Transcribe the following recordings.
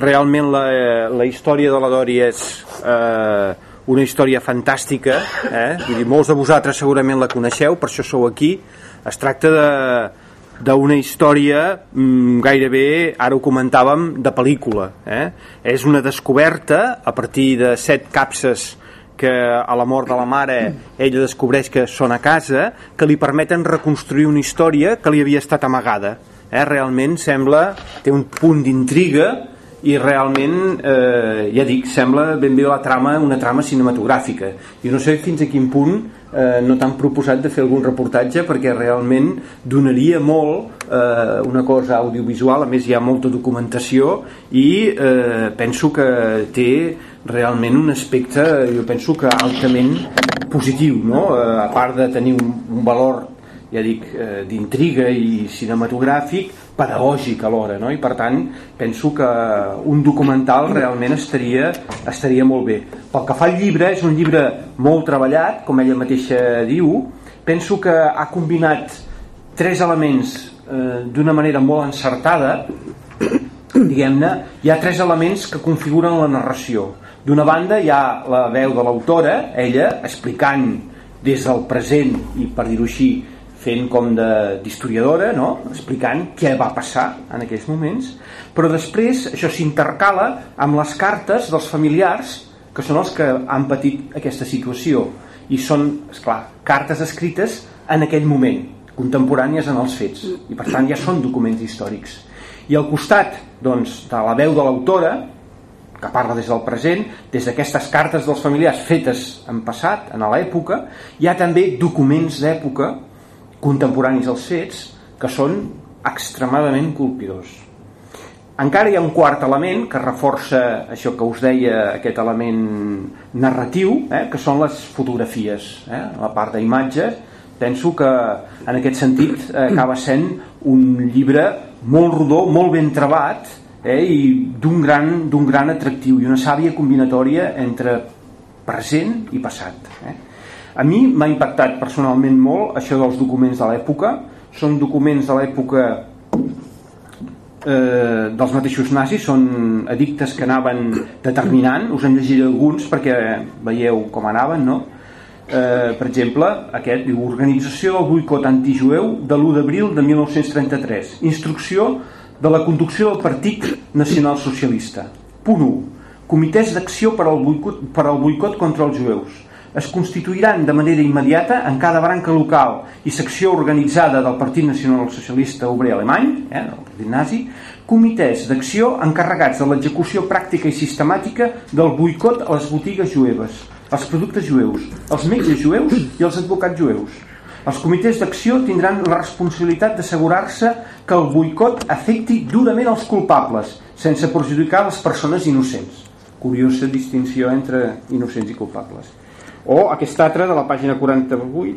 realment la, la història de la Dori és eh, una història fantàstica eh? Vull dir, molts de vosaltres segurament la coneixeu per això sou aquí es tracta de d'una història mm, gairebé, ara ho comentàvem, de pel·lícula. Eh? És una descoberta a partir de set capses que a la mort de la mare ella descobreix que són a casa que li permeten reconstruir una història que li havia estat amagada. Eh? Realment sembla, té un punt d'intriga i realment, eh, ja dic, sembla ben bé la trama, una trama cinematogràfica. I no sé fins a quin punt eh, no t'han proposat de fer algun reportatge perquè realment donaria molt eh, una cosa audiovisual, a més hi ha molta documentació i eh, penso que té realment un aspecte, jo penso que altament positiu, no? Eh, a part de tenir un, un valor ja dic, eh, d'intriga i cinematogràfic, pedagògic alhora, no? i per tant penso que un documental realment estaria, estaria molt bé. Pel que fa al llibre, és un llibre molt treballat, com ella mateixa diu, penso que ha combinat tres elements eh, d'una manera molt encertada, diguem-ne, hi ha tres elements que configuren la narració. D'una banda hi ha la veu de l'autora, ella, explicant des del present i per dir-ho així fent com d'historiadora, no? explicant què va passar en aquells moments, però després això s'intercala amb les cartes dels familiars que són els que han patit aquesta situació. I són, és clar, cartes escrites en aquell moment, contemporànies en els fets. I per tant ja són documents històrics. I al costat doncs, de la veu de l'autora que parla des del present, des d'aquestes cartes dels familiars fetes en passat, en l'època, hi ha també documents d'època contemporanis als fets que són extremadament colpidors. Encara hi ha un quart element que reforça això que us deia, aquest element narratiu, eh, que són les fotografies. Eh? La part d'imatges, penso que en aquest sentit eh, acaba sent un llibre molt rodó, molt ben trebat eh, i d'un gran, gran atractiu i una sàvia combinatòria entre present i passat. Eh? A mi m'ha impactat personalment molt això dels documents de l'època. Són documents de l'època eh, dels mateixos nazis, són edictes que anaven determinant, us en llegiré alguns perquè veieu com anaven, no? Eh, per exemple, aquest diu Organització del boicot antijueu de l'1 d'abril de 1933 Instrucció de la conducció del Partit Nacional Socialista. Punt 1 Comitès d'acció per, al boicot, per al boicot contra els jueus es constituiran de manera immediata en cada branca local i secció organitzada del Partit Nacional Socialista Obrer Alemany, eh, el Partit Nazi, comitès d'acció encarregats de l'execució pràctica i sistemàtica del boicot a les botigues jueves, als productes jueus, als metges jueus i als advocats jueus. Els comitès d'acció tindran la responsabilitat d'assegurar-se que el boicot afecti durament els culpables, sense perjudicar les persones innocents. Curiosa distinció entre innocents i culpables o aquest altre de la pàgina 48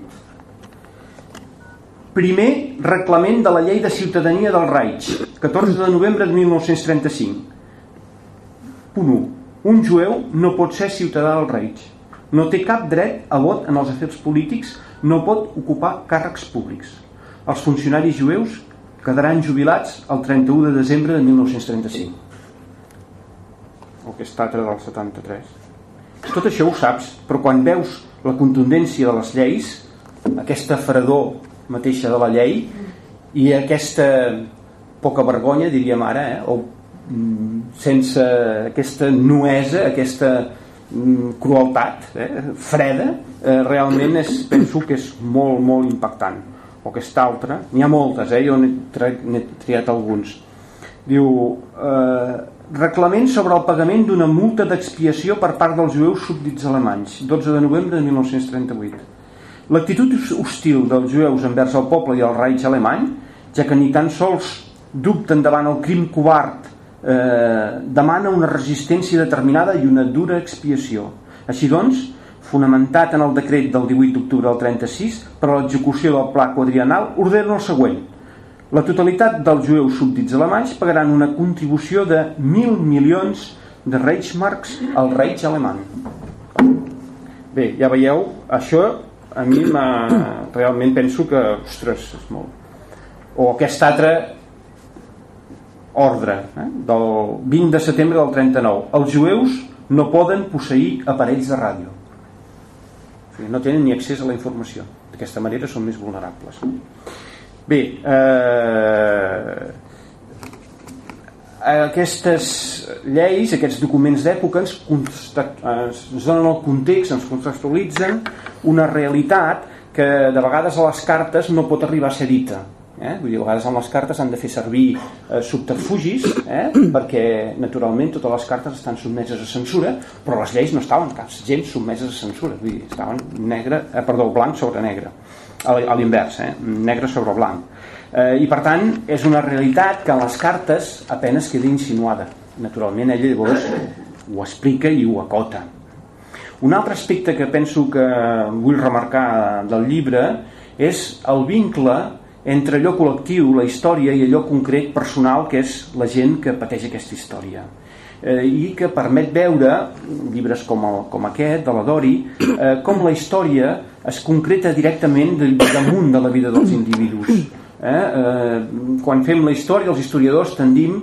primer reglament de la llei de ciutadania del Reich 14 de novembre de 1935 punt 1 un jueu no pot ser ciutadà del Reich. No té cap dret a vot en els afers polítics no pot ocupar càrrecs públics. Els funcionaris jueus quedaran jubilats el 31 de desembre de 1935 o aquest altre del 73 tot això ho saps, però quan veus la contundència de les lleis, aquesta fredor mateixa de la llei i aquesta poca vergonya, diríem ara, eh? o mm, sense aquesta nuesa, aquesta mm, crueltat eh? freda, eh, realment és, penso que és molt, molt impactant. O aquesta altra, n'hi ha moltes, eh? jo n'he triat alguns. Diu, eh, Reglament sobre el pagament d'una multa d'expiació per part dels jueus súbdits alemanys, 12 de novembre de 1938. L'actitud hostil dels jueus envers el poble i el Reich alemany, ja que ni tan sols dubten davant el crim covard, eh, demana una resistència determinada i una dura expiació. Així doncs, fonamentat en el decret del 18 d'octubre del 36 per a l'execució del pla quadrienal, ordena el següent – la totalitat dels jueus súbdits alemanys pagaran una contribució de 1.000 milions de Reichsmarks al Reich alemany. Bé, ja veieu, això a mi realment penso que, ostres, és molt... O aquest altre, ordre eh, del 20 de setembre del 39 els jueus no poden posseir aparells de ràdio. O sigui, no tenen ni accés a la informació. D'aquesta manera són més vulnerables bé eh, aquestes lleis, aquests documents d'època ens, ens donen el context, ens contextualitzen una realitat que de vegades a les cartes no pot arribar a ser dita eh? Vull dir, a vegades amb les cartes han de fer servir eh, subterfugis eh? perquè naturalment totes les cartes estan sotmeses a censura però les lleis no estaven cap gens sotmeses a censura vull dir, estaven negre, eh, perdó, blanc sobre negre a l'invers, eh? negre sobre blanc. Eh, i per tant és una realitat que les cartes apenes queda insinuada. Naturalment ella llavors ho explica i ho acota. Un altre aspecte que penso que vull remarcar del llibre és el vincle entre allò col·lectiu, la història, i allò concret personal que és la gent que pateix aquesta història eh, i que permet veure llibres com, el, com aquest, de la Dori, eh, com la història es concreta directament damunt de la vida dels individus. Eh? Eh, quan fem la història, els historiadors tendim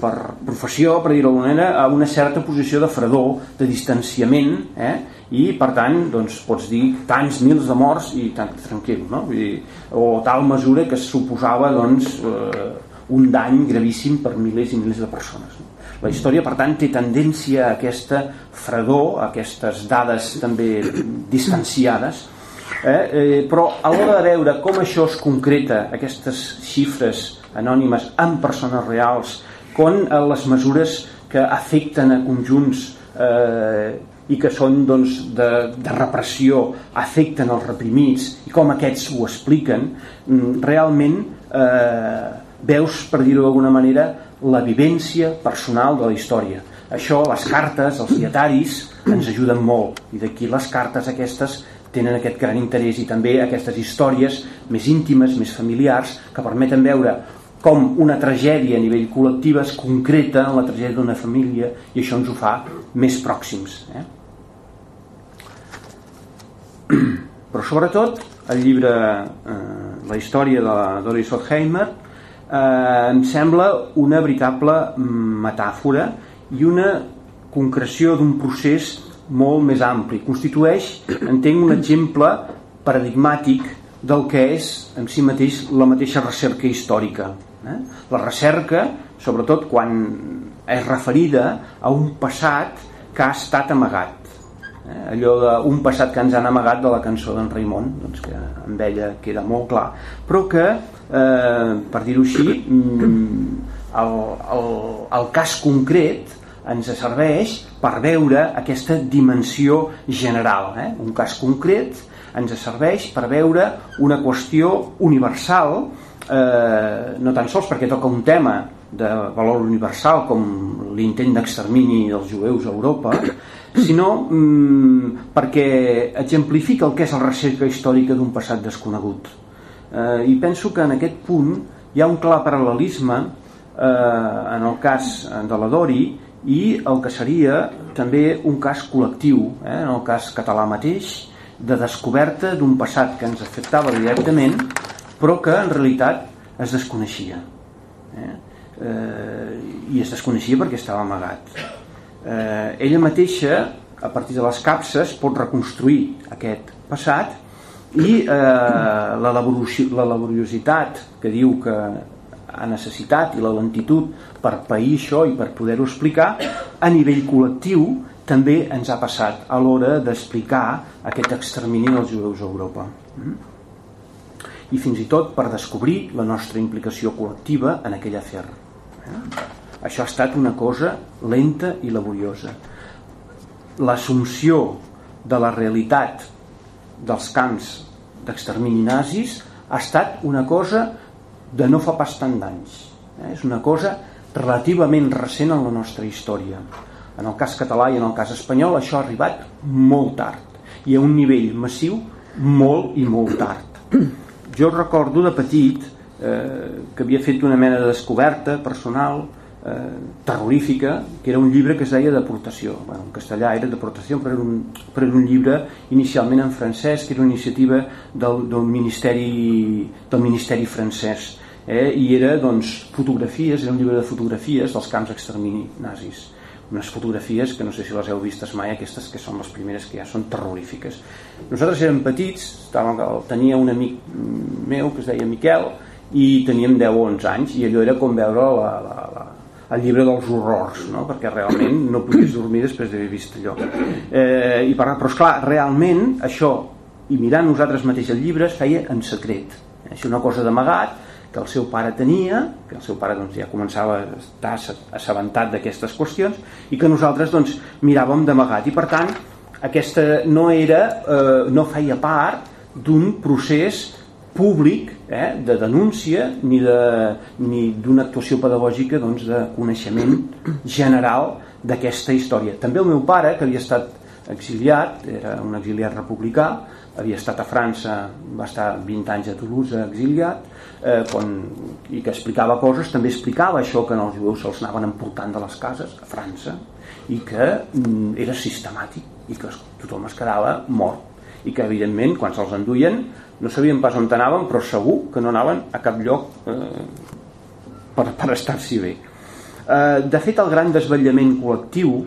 per professió, per dir-ho d'alguna manera, a una certa posició de fredor, de distanciament, eh? i per tant doncs, pots dir tants mils de morts i tan tranquil, no? Vull dir, o tal mesura que suposava doncs, eh, un dany gravíssim per milers i milers de persones. No? La història, per tant, té tendència a aquesta fredor, a aquestes dades també distanciades, eh? Eh, però a l'hora de veure com això es concreta, aquestes xifres anònimes amb persones reals, com eh, les mesures que afecten a conjunts eh, i que són doncs, de, de repressió, afecten els reprimits i com aquests ho expliquen, mm, realment eh, veus, per dir-ho d'alguna manera, la vivència personal de la història. Això, les cartes, els dietaris, ens ajuden molt i d'aquí les cartes aquestes tenen aquest gran interès i també aquestes històries més íntimes, més familiars, que permeten veure com una tragèdia a nivell col·lectiu es concreta en la tragèdia d'una família i això ens ho fa més pròxims. Eh? Però sobretot el llibre eh, La història de la Doris Otheimer eh, em sembla una veritable metàfora i una concreció d'un procés molt més ampli. Constitueix, entenc, un exemple paradigmàtic del que és en si mateix la mateixa recerca històrica. Eh? La recerca, sobretot quan és referida a un passat que ha estat amagat. Eh? Allò d'un passat que ens han amagat de la cançó d'en Raimon, doncs que amb ella queda molt clar, però que, eh, per dir-ho així, mm, el, el, el cas concret ens serveix per veure aquesta dimensió general. Eh? Un cas concret ens serveix per veure una qüestió universal eh, no tan sols perquè toca un tema de valor universal com l'intent d'extermini dels jueus a Europa, sinó mm, perquè exemplifica el que és la recerca històrica d'un passat desconegut. Eh, I penso que en aquest punt hi ha un clar paral·lelisme eh, en el cas de la Dori i el que seria també un cas col·lectiu, eh, en el cas català mateix, de descoberta d'un passat que ens afectava directament però que en realitat es desconeixia eh? Eh, i es desconeixia perquè estava amagat eh, ella mateixa a partir de les capses pot reconstruir aquest passat i eh, la, la laboriositat que diu que ha necessitat i la lentitud per pair això i per poder-ho explicar a nivell col·lectiu també ens ha passat a l'hora d'explicar aquest extermini dels jueus a Europa. Mm? i fins i tot per descobrir la nostra implicació col·lectiva en aquell afer. Eh? Això ha estat una cosa lenta i laboriosa. L'assumpció de la realitat dels camps d'extermini nazis ha estat una cosa de no fa pas tant d'anys. Eh? És una cosa relativament recent en la nostra història. En el cas català i en el cas espanyol això ha arribat molt tard i a un nivell massiu molt i molt tard jo recordo de petit eh, que havia fet una mena de descoberta personal eh, terrorífica, que era un llibre que es deia Deportació. Bueno, en castellà era Deportació, però era, un, però era un llibre inicialment en francès, que era una iniciativa del, del, Ministeri, del Ministeri francès eh? i era doncs, fotografies, era un llibre de fotografies dels camps extermini nazis unes fotografies que no sé si les heu vistes mai aquestes que són les primeres que ja són terrorífiques nosaltres érem petits tenia un amic meu que es deia Miquel i teníem 10 o 11 anys i allò era com veure la, la, la, el llibre dels horrors no? perquè realment no podies dormir després d'haver vist allò. Eh, i per, però esclar, realment això i mirant nosaltres mateix el llibre es feia en secret. Això una cosa d'amagat que el seu pare tenia, que el seu pare doncs, ja començava a estar assabentat d'aquestes qüestions i que nosaltres doncs, miràvem d'amagat. I per tant aquesta no era eh, no feia part d'un procés públic eh, de denúncia ni d'una actuació pedagògica doncs, de coneixement general d'aquesta història. També el meu pare, que havia estat exiliat, era un exiliat republicà, havia estat a França, va estar 20 anys a Toulouse exiliat, eh, quan, i que explicava coses, també explicava això que els jueus se'ls anaven emportant de les cases a França i que mm, era sistemàtic i que tothom es quedava mort i que evidentment quan se'ls enduien no sabien pas on anaven però segur que no anaven a cap lloc eh, per, per estar-s'hi bé. Eh, de fet el gran desvetllament col·lectiu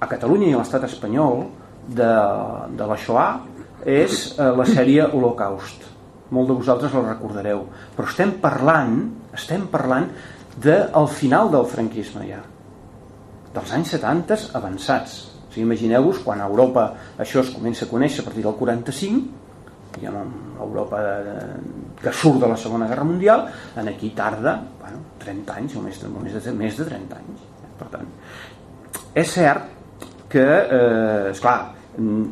a Catalunya i a l'estat espanyol de, de la Shoah és eh, la sèrie Holocaust. Molt de vosaltres la recordareu. Però estem parlant estem parlant del final del franquisme ja dels anys 70 avançats o sigui, imagineu-vos quan a Europa això es comença a conèixer a partir del 45 diguem, Europa de, que surt de la Segona Guerra Mundial en aquí tarda bueno, 30 anys o més de, més de, més de 30 anys per tant, és cert que, eh, esclar,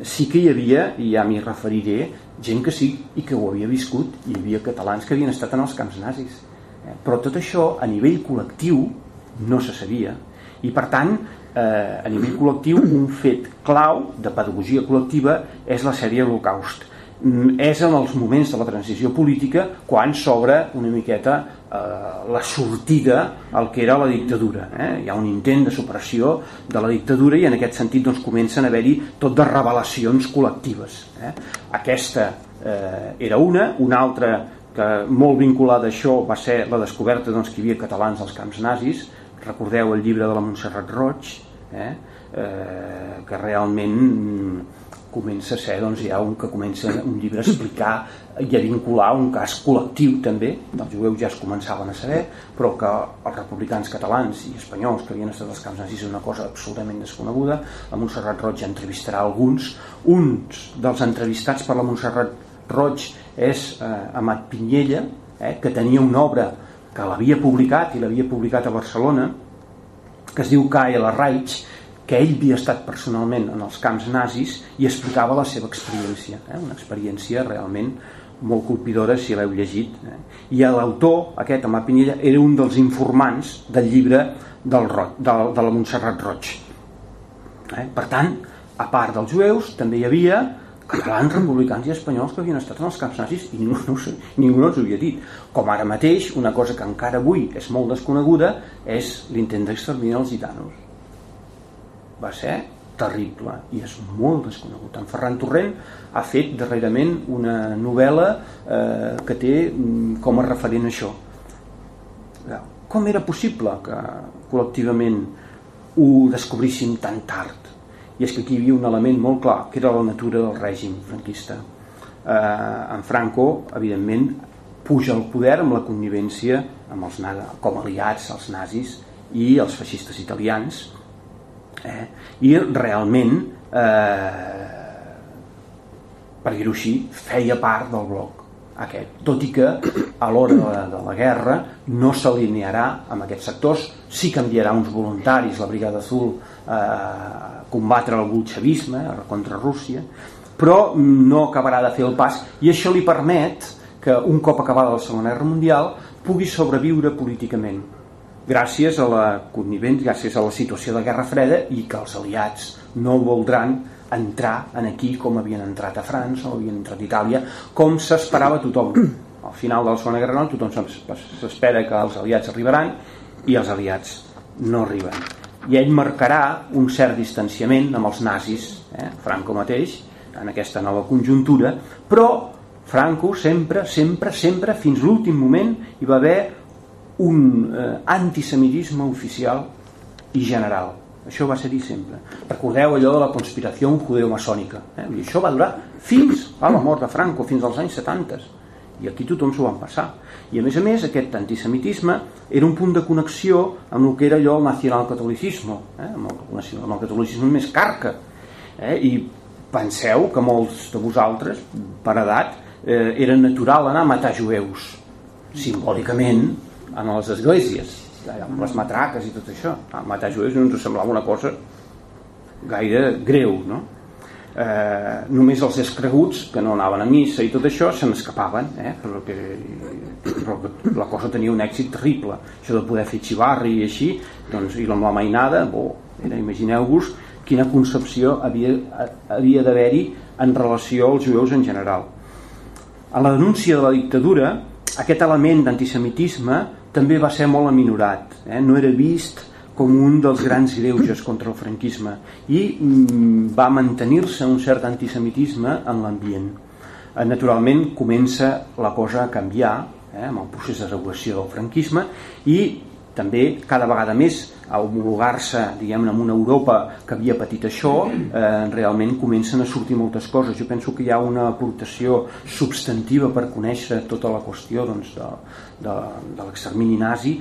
sí que hi havia, i ja m'hi referiré, gent que sí i que ho havia viscut, hi havia catalans que havien estat en els camps nazis. Eh? Però tot això a nivell col·lectiu no se sabia i per tant eh, a nivell col·lectiu un fet clau de pedagogia col·lectiva és la sèrie Holocaust Mm, és en els moments de la transició política quan s'obre una miqueta eh, la sortida al que era la dictadura. Eh? Hi ha un intent de superació de la dictadura i en aquest sentit doncs, comencen a haver-hi tot de revelacions col·lectives. Eh? Aquesta eh, era una, una altra que molt vinculada a això va ser la descoberta doncs, que hi havia catalans als camps nazis. Recordeu el llibre de la Montserrat Roig, eh? Eh, que realment comença a ser doncs, ja un que comença un llibre a explicar i a vincular un cas col·lectiu també, dels jueus ja es començaven a saber, però que els republicans catalans i espanyols que havien estat als camps nazis és una cosa absolutament desconeguda. La Montserrat Roig entrevistarà alguns. Uns dels entrevistats per la Montserrat Roig és eh, Amat Pinyella, eh, que tenia una obra que l'havia publicat i l'havia publicat a Barcelona, que es diu la Reich, que ell havia estat personalment en els camps nazis i explicava la seva experiència, eh? una experiència realment molt colpidora si l'heu llegit. Eh? I l'autor, aquest, Amà Pinella, era un dels informants del llibre del Roig, de, de la Montserrat Roig. Eh? Per tant, a part dels jueus, també hi havia catalans, republicans i espanyols que havien estat en els camps nazis i ningú no, ningú no els havia dit. Com ara mateix, una cosa que encara avui és molt desconeguda és l'intent d'exterminar els gitanos va ser terrible i és molt desconegut. En Ferran Torrent ha fet darrerament una novel·la eh, que té mm, com a referent això. Com era possible que col·lectivament ho descobríssim tan tard? I és que aquí hi havia un element molt clar, que era la natura del règim franquista. Eh, en Franco, evidentment, puja al poder amb la connivència amb els, com aliats, els nazis i els feixistes italians, eh? i realment eh, per dir-ho així feia part del bloc aquest, tot i que a l'hora de, la, de la guerra no s'alinearà amb aquests sectors. Sí que enviarà uns voluntaris la Brigada Azul eh, a combatre el bolxevisme contra Rússia però no acabarà de fer el pas i això li permet que un cop acabada la Segona Guerra Mundial pugui sobreviure políticament gràcies a la connivent, gràcies a la situació de Guerra Freda i que els aliats no voldran entrar en aquí com havien entrat a França o havien entrat a Itàlia, com s'esperava tothom. Al final de la Segona Guerra Mundial tothom s'espera que els aliats arribaran i els aliats no arriben. I ell marcarà un cert distanciament amb els nazis, eh? Franco mateix, en aquesta nova conjuntura, però Franco sempre, sempre, sempre, fins l'últim moment hi va haver un eh, antisemitisme oficial i general. Això va ser-hi sempre. Recordeu allò de la conspiració judeo-maçònica. Eh? Això va durar fins a la mort de Franco, fins als anys 70. I aquí tothom s'ho van passar. I a més a més, aquest antisemitisme era un punt de connexió amb el que era allò el nacionalcatolicisme, eh? amb, el, amb el catolicisme més carca. Eh? I penseu que molts de vosaltres, per edat, eh, era natural anar a matar jueus, simbòlicament, en les esglésies amb les matraques i tot això a matar jueus no ens semblava una cosa gaire greu no? eh, només els escreguts que no anaven a missa i tot això se n'escapaven eh? però, que, però que la cosa tenia un èxit terrible això de poder fer xivarri i així doncs, i amb la mainada oh, imagineu-vos quina concepció havia, havia d'haver-hi en relació als jueus en general a la denúncia de la dictadura aquest element d'antisemitisme també va ser molt aminorat, eh? no era vist com un dels grans greuges contra el franquisme i mm, va mantenir-se un cert antisemitisme en l'ambient. Eh, naturalment comença la cosa a canviar eh, amb el procés de regulació del franquisme i també cada vegada més a homologar-se diguem amb una Europa que havia patit això eh, realment comencen a sortir moltes coses. Jo penso que hi ha una aportació substantiva per conèixer tota la qüestió doncs, de, de, de l'extermini nazi.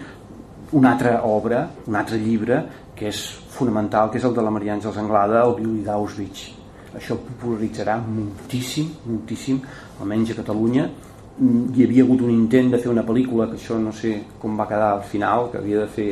Una altra obra, un altre llibre que és fonamental, que és el de la Maria Àngels Anglada, el violí d'Auschwitz. Això popularitzarà moltíssim moltíssim, almenys a Catalunya hi havia hagut un intent de fer una pel·lícula que això no sé com va quedar al final que havia de fer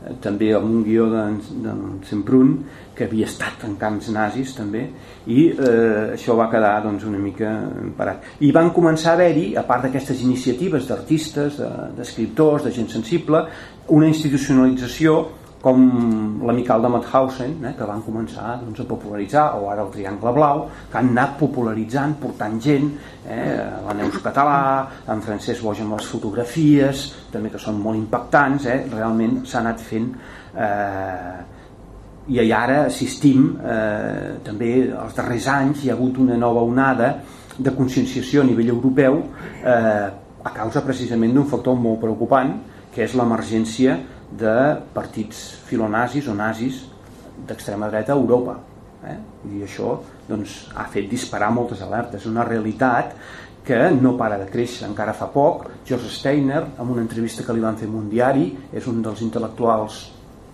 Eh, també amb un guió de, de Semprún que havia estat en camps nazis també i eh, això va quedar doncs, una mica parat. I van començar a haver-hi, a part d'aquestes iniciatives d'artistes, d'escriptors de gent sensible, una institucionalització com l'amical de Mauthausen, eh, que van començar doncs, a popularitzar, o ara el Triangle Blau, que han anat popularitzant, portant gent, eh, la Neus Català, en Francesc Boix amb les fotografies, també que són molt impactants, eh, realment s'ha anat fent... Eh, i ara assistim eh, també els darrers anys hi ha hagut una nova onada de conscienciació a nivell europeu eh, a causa precisament d'un factor molt preocupant que és l'emergència de partits filonazis o nazis d'extrema dreta a Europa eh? i això doncs, ha fet disparar moltes alertes. Una realitat que no para de créixer. Encara fa poc George Steiner en una entrevista que li van fer en un diari és un dels intel·lectuals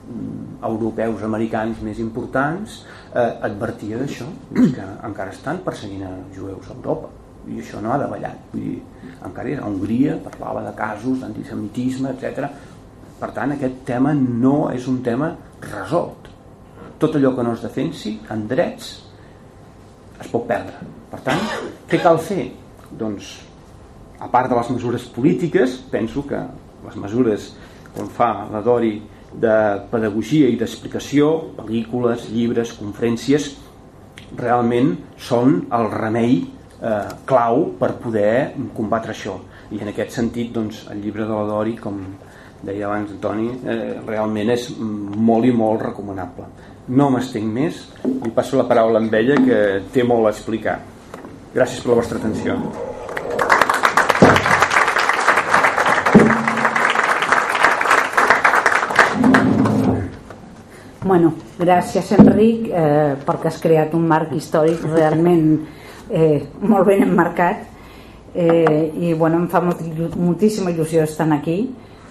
mm, europeus americans més importants eh, advertia d'això que encara estan perseguint a jueus a Europa. I això no ha davallat vull dir, encara era Hongria parlava de casos d'antisemitisme etc per tant, aquest tema no és un tema resolt. Tot allò que no es defensi en drets es pot perdre. Per tant, què cal fer? Doncs, a part de les mesures polítiques, penso que les mesures, com fa la Dori, de pedagogia i d'explicació, pel·lícules, llibres, conferències, realment són el remei eh, clau per poder combatre això. I en aquest sentit, doncs, el llibre de la Dori, com, deia abans Toni, eh, realment és molt i molt recomanable. No m'estenc més, i passo la paraula amb ella que té molt a explicar. Gràcies per la vostra atenció. Bueno, gràcies Enric eh, perquè has creat un marc històric realment eh, molt ben emmarcat eh, i bueno, em fa molt, moltíssima il·lusió estar aquí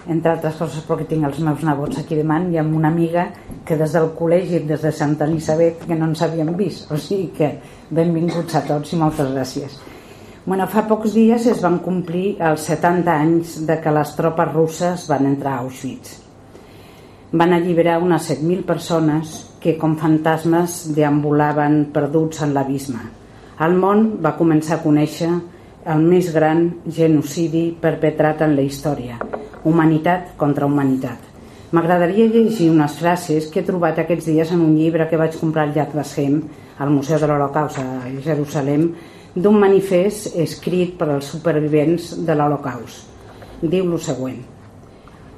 entre altres coses perquè tinc els meus nebots aquí davant i amb una amiga que des del col·legi, des de Santa Elisabet que no ens havíem vist, o sigui que benvinguts a tots i moltes gràcies. Bueno, fa pocs dies es van complir els 70 anys de que les tropes russes van entrar a Auschwitz. Van alliberar unes 7.000 persones que com fantasmes deambulaven perduts en l'abisme. El món va començar a conèixer el més gran genocidi perpetrat en la història, humanitat contra humanitat. M'agradaria llegir unes frases que he trobat aquests dies en un llibre que vaig comprar al Yad Vashem, al Museu de l'Holocaust a Jerusalem, d'un manifest escrit per als supervivents de l'Holocaust. Diu lo següent.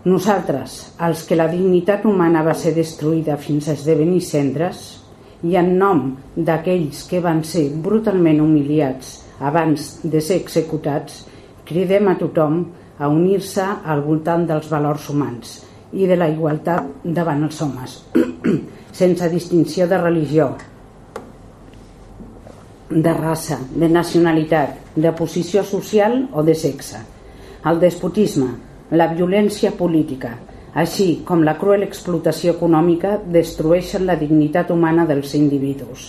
Nosaltres, els que la dignitat humana va ser destruïda fins a esdevenir cendres, i en nom d'aquells que van ser brutalment humiliats abans de ser executats, cridem a tothom a unir-se al voltant dels valors humans i de la igualtat davant els homes, sense distinció de religió, de raça, de nacionalitat, de posició social o de sexe. El despotisme, la violència política, així com la cruel explotació econòmica destrueixen la dignitat humana dels individus.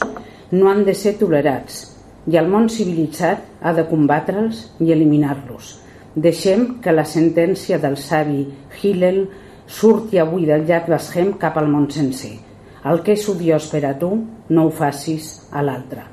No han de ser tolerats i el món civilitzat ha de combatre'ls i eliminar-los. Deixem que la sentència del savi Hillel surti avui del llac Bashem cap al món sencer. El que és odiós per a tu, no ho facis a l'altre.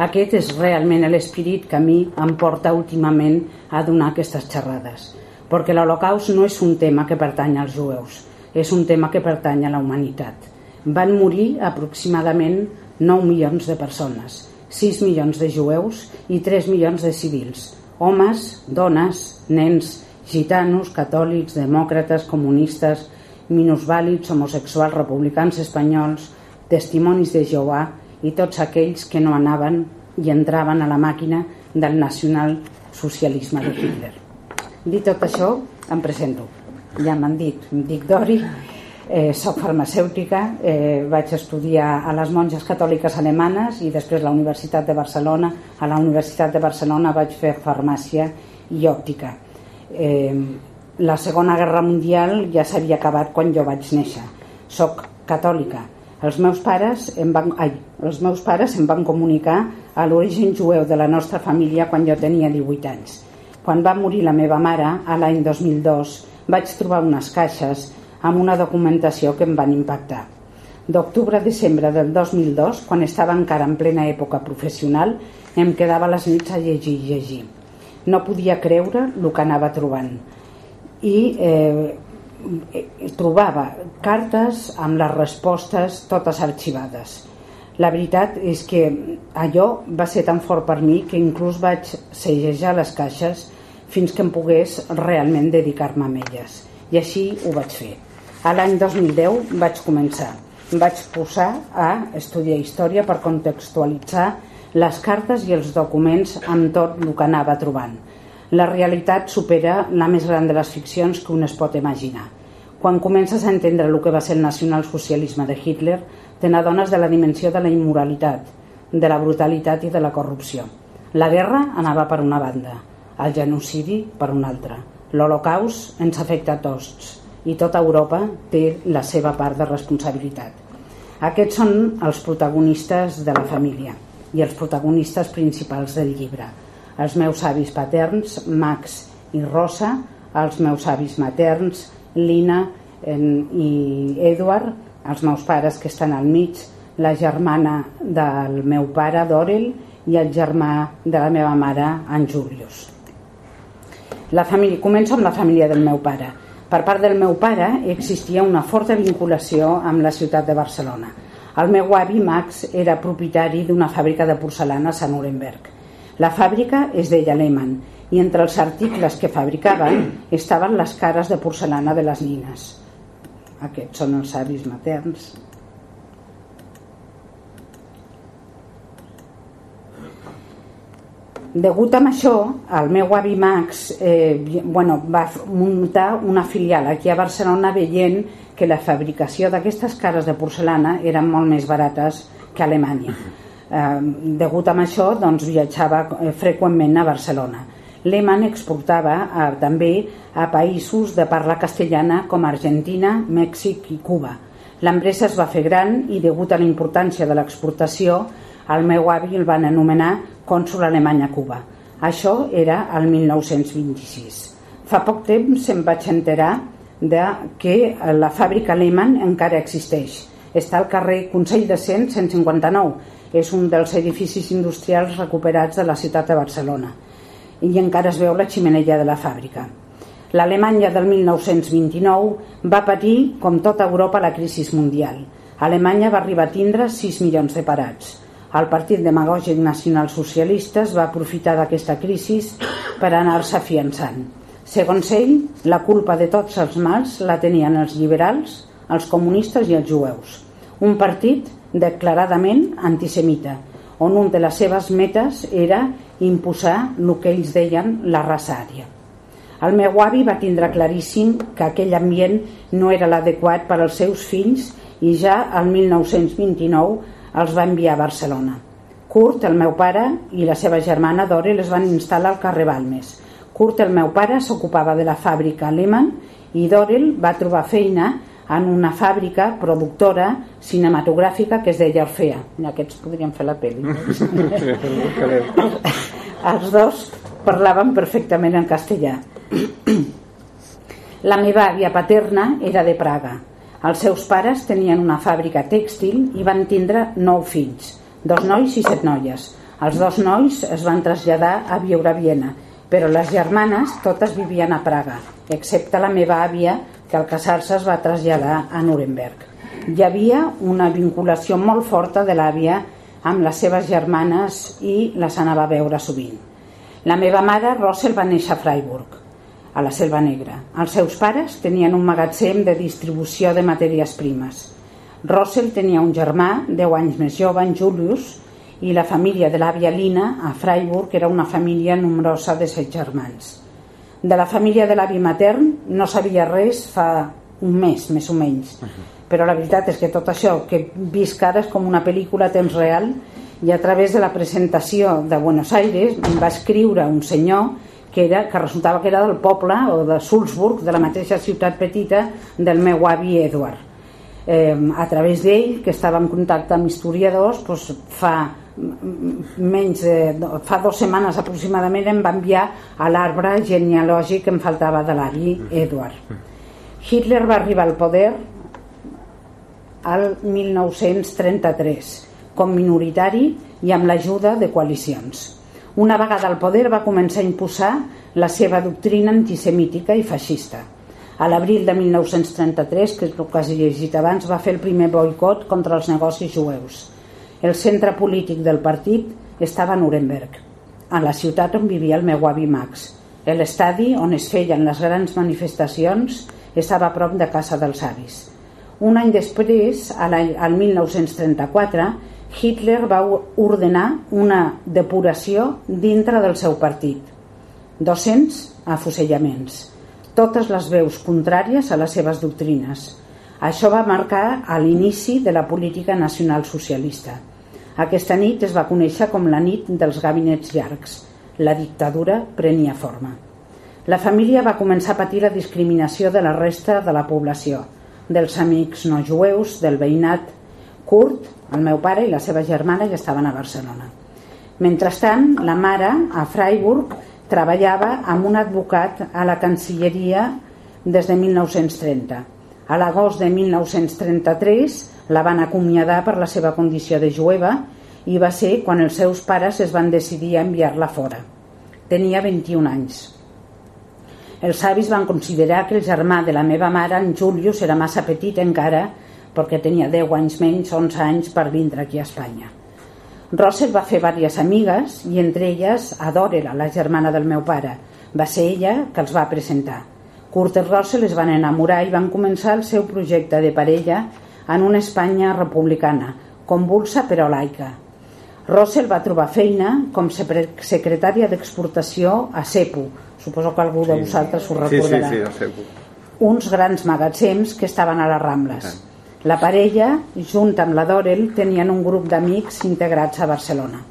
Aquest és realment l'esperit que a mi em porta últimament a donar aquestes xerrades, perquè l'Holocaust no és un tema que pertany als jueus, és un tema que pertany a la humanitat. Van morir aproximadament 9 milions de persones, 6 milions de jueus i 3 milions de civils, homes, dones, nens, gitanos, catòlics, demòcrates, comunistes, minusvàlids, homosexuals, republicans espanyols, testimonis de Jehovà i tots aquells que no anaven i entraven a la màquina del nacional-socialisme de Hitler. Dit tot això, em presento. Ja m'han dit, em dic Dori, eh, soc farmacèutica, eh, vaig estudiar a les monges catòliques alemanes i després a la Universitat de Barcelona. A la Universitat de Barcelona vaig fer farmàcia i òptica eh, la Segona Guerra Mundial ja s'havia acabat quan jo vaig néixer. Soc catòlica. Els meus pares em van, ai, els meus pares em van comunicar a l'origen jueu de la nostra família quan jo tenia 18 anys. Quan va morir la meva mare, a l'any 2002, vaig trobar unes caixes amb una documentació que em van impactar. D'octubre a desembre del 2002, quan estava encara en plena època professional, em quedava les nits a llegir i llegir. No podia creure el que anava trobant. I eh, trobava cartes amb les respostes totes arxivades. La veritat és que allò va ser tan fort per mi que inclús vaig segellar les caixes fins que em pogués realment dedicar-me a elles. I així ho vaig fer a l'any 2010 vaig començar vaig posar a estudiar història per contextualitzar les cartes i els documents amb tot el que anava trobant. La realitat supera la més gran de les ficcions que un es pot imaginar. Quan comences a entendre el que va ser el nacionalsocialisme de Hitler, te n'adones de la dimensió de la immoralitat, de la brutalitat i de la corrupció. La guerra anava per una banda, el genocidi per una altra. L'Holocaust ens afecta a tots i tota Europa té la seva part de responsabilitat. Aquests són els protagonistes de la família i els protagonistes principals del llibre. Els meus avis paterns, Max i Rosa, els meus avis materns, Lina i Edward, els meus pares que estan al mig, la germana del meu pare, Dorel, i el germà de la meva mare, en Julius. La família, començo amb la família del meu pare. Per part del meu pare existia una forta vinculació amb la ciutat de Barcelona el meu avi Max era propietari d'una fàbrica de porcelana a Nuremberg. La fàbrica és deia Lehmann i entre els articles que fabricaven estaven les cares de porcelana de les nines. Aquests són els avis materns. Degut a això, el meu avi Max eh, bueno, va muntar una filial aquí a Barcelona veient que la fabricació d'aquestes cares de porcelana eren molt més barates que a Alemanya. Eh, degut a això, doncs, viatjava eh, freqüentment a Barcelona. Lehmann exportava eh, també a països de parla castellana com Argentina, Mèxic i Cuba. L'empresa es va fer gran i degut a la importància de l'exportació, el meu avi el van anomenar cònsul alemany a Cuba. Això era el 1926. Fa poc temps em vaig enterar de que la fàbrica Lehmann encara existeix. Està al carrer Consell de Cent 159. És un dels edificis industrials recuperats de la ciutat de Barcelona. I encara es veu la ximeneia de la fàbrica. L'Alemanya del 1929 va patir, com tota Europa, la crisi mundial. Alemanya va arribar a tindre 6 milions de parats. El partit demagògic nacional socialista va aprofitar d'aquesta crisi per anar-se afiançant Segons ell, la culpa de tots els mals la tenien els liberals, els comunistes i els jueus. Un partit declaradament antisemita, on un de les seves metes era imposar el que ells deien la raça ària. El meu avi va tindre claríssim que aquell ambient no era l'adequat per als seus fills i ja el 1929 els va enviar a Barcelona. Kurt, el meu pare, i la seva germana Dore les van instal·lar al carrer Balmes. Kurt, el meu pare, s'ocupava de la fàbrica Lehmann i Dorel va trobar feina en una fàbrica productora cinematogràfica que es deia Orfea. Aquests podrien fer la pel·li. Els dos parlaven perfectament en castellà. La meva àvia paterna era de Praga. Els seus pares tenien una fàbrica tèxtil i van tindre nou fills, dos nois i set noies. Els dos nois es van traslladar a viure a Viena, però les germanes totes vivien a Praga, excepte la meva àvia, que al casar-se es va traslladar a Nuremberg. Hi havia una vinculació molt forta de l'àvia amb les seves germanes i les anava a veure sovint. La meva mare, Rossel, va néixer a Freiburg, a la Selva Negra. Els seus pares tenien un magatzem de distribució de matèries primes. Rossel tenia un germà, 10 anys més jove, en Julius, i la família de l'àvia Lina a Freiburg era una família numerosa de set germans. De la família de l'avi matern no sabia res fa un mes, més o menys. Però la veritat és que tot això que visc ara és com una pel·lícula a temps real i a través de la presentació de Buenos Aires em va escriure un senyor que, era, que resultava que era del poble o de Sulzburg, de la mateixa ciutat petita del meu avi Edward. Eh, a través d'ell, que estava en contacte amb historiadors, doncs fa menys de, fa dues setmanes aproximadament em va enviar a l'arbre genealògic que em faltava de l'avi Edward. Hitler va arribar al poder al 1933 com minoritari i amb l'ajuda de coalicions. Una vegada al poder va començar a imposar la seva doctrina antisemítica i feixista. A l'abril de 1933, que és el que has llegit abans, va fer el primer boicot contra els negocis jueus. El centre polític del partit estava a Nuremberg, a la ciutat on vivia el meu avi Max. L'estadi on es feien les grans manifestacions estava a prop de casa dels avis. Un any després, al 1934, Hitler va ordenar una depuració dintre del seu partit. 200 afusellaments. Totes les veus contràries a les seves doctrines. Això va marcar a l'inici de la política nacional socialista. Aquesta nit es va conèixer com la nit dels gabinets llargs. La dictadura prenia forma. La família va començar a patir la discriminació de la resta de la població, dels amics no jueus, del veïnat. Kurt, el meu pare i la seva germana ja estaven a Barcelona. Mentrestant, la mare, a Freiburg, treballava amb un advocat a la Cancilleria des de 1930. A l'agost de 1933 la van acomiadar per la seva condició de jueva i va ser quan els seus pares es van decidir a enviar-la fora. Tenia 21 anys. Els avis van considerar que el germà de la meva mare, en Julius, era massa petit encara perquè tenia 10 anys menys, 11 anys per vindre aquí a Espanya. Russell va fer diverses amigues i entre elles Adorela, la germana del meu pare. Va ser ella que els va presentar. Kurt i Russell es van enamorar i van començar el seu projecte de parella en una Espanya republicana, convulsa però laica. Russell va trobar feina com secretària d'exportació a CEPU, suposo que algú de vosaltres ho recordarà. Sí, sí, sí, CEPU. Uns grans magatzems que estaven a les Rambles. La parella, junt amb la Dorel, tenien un grup d'amics integrats a Barcelona.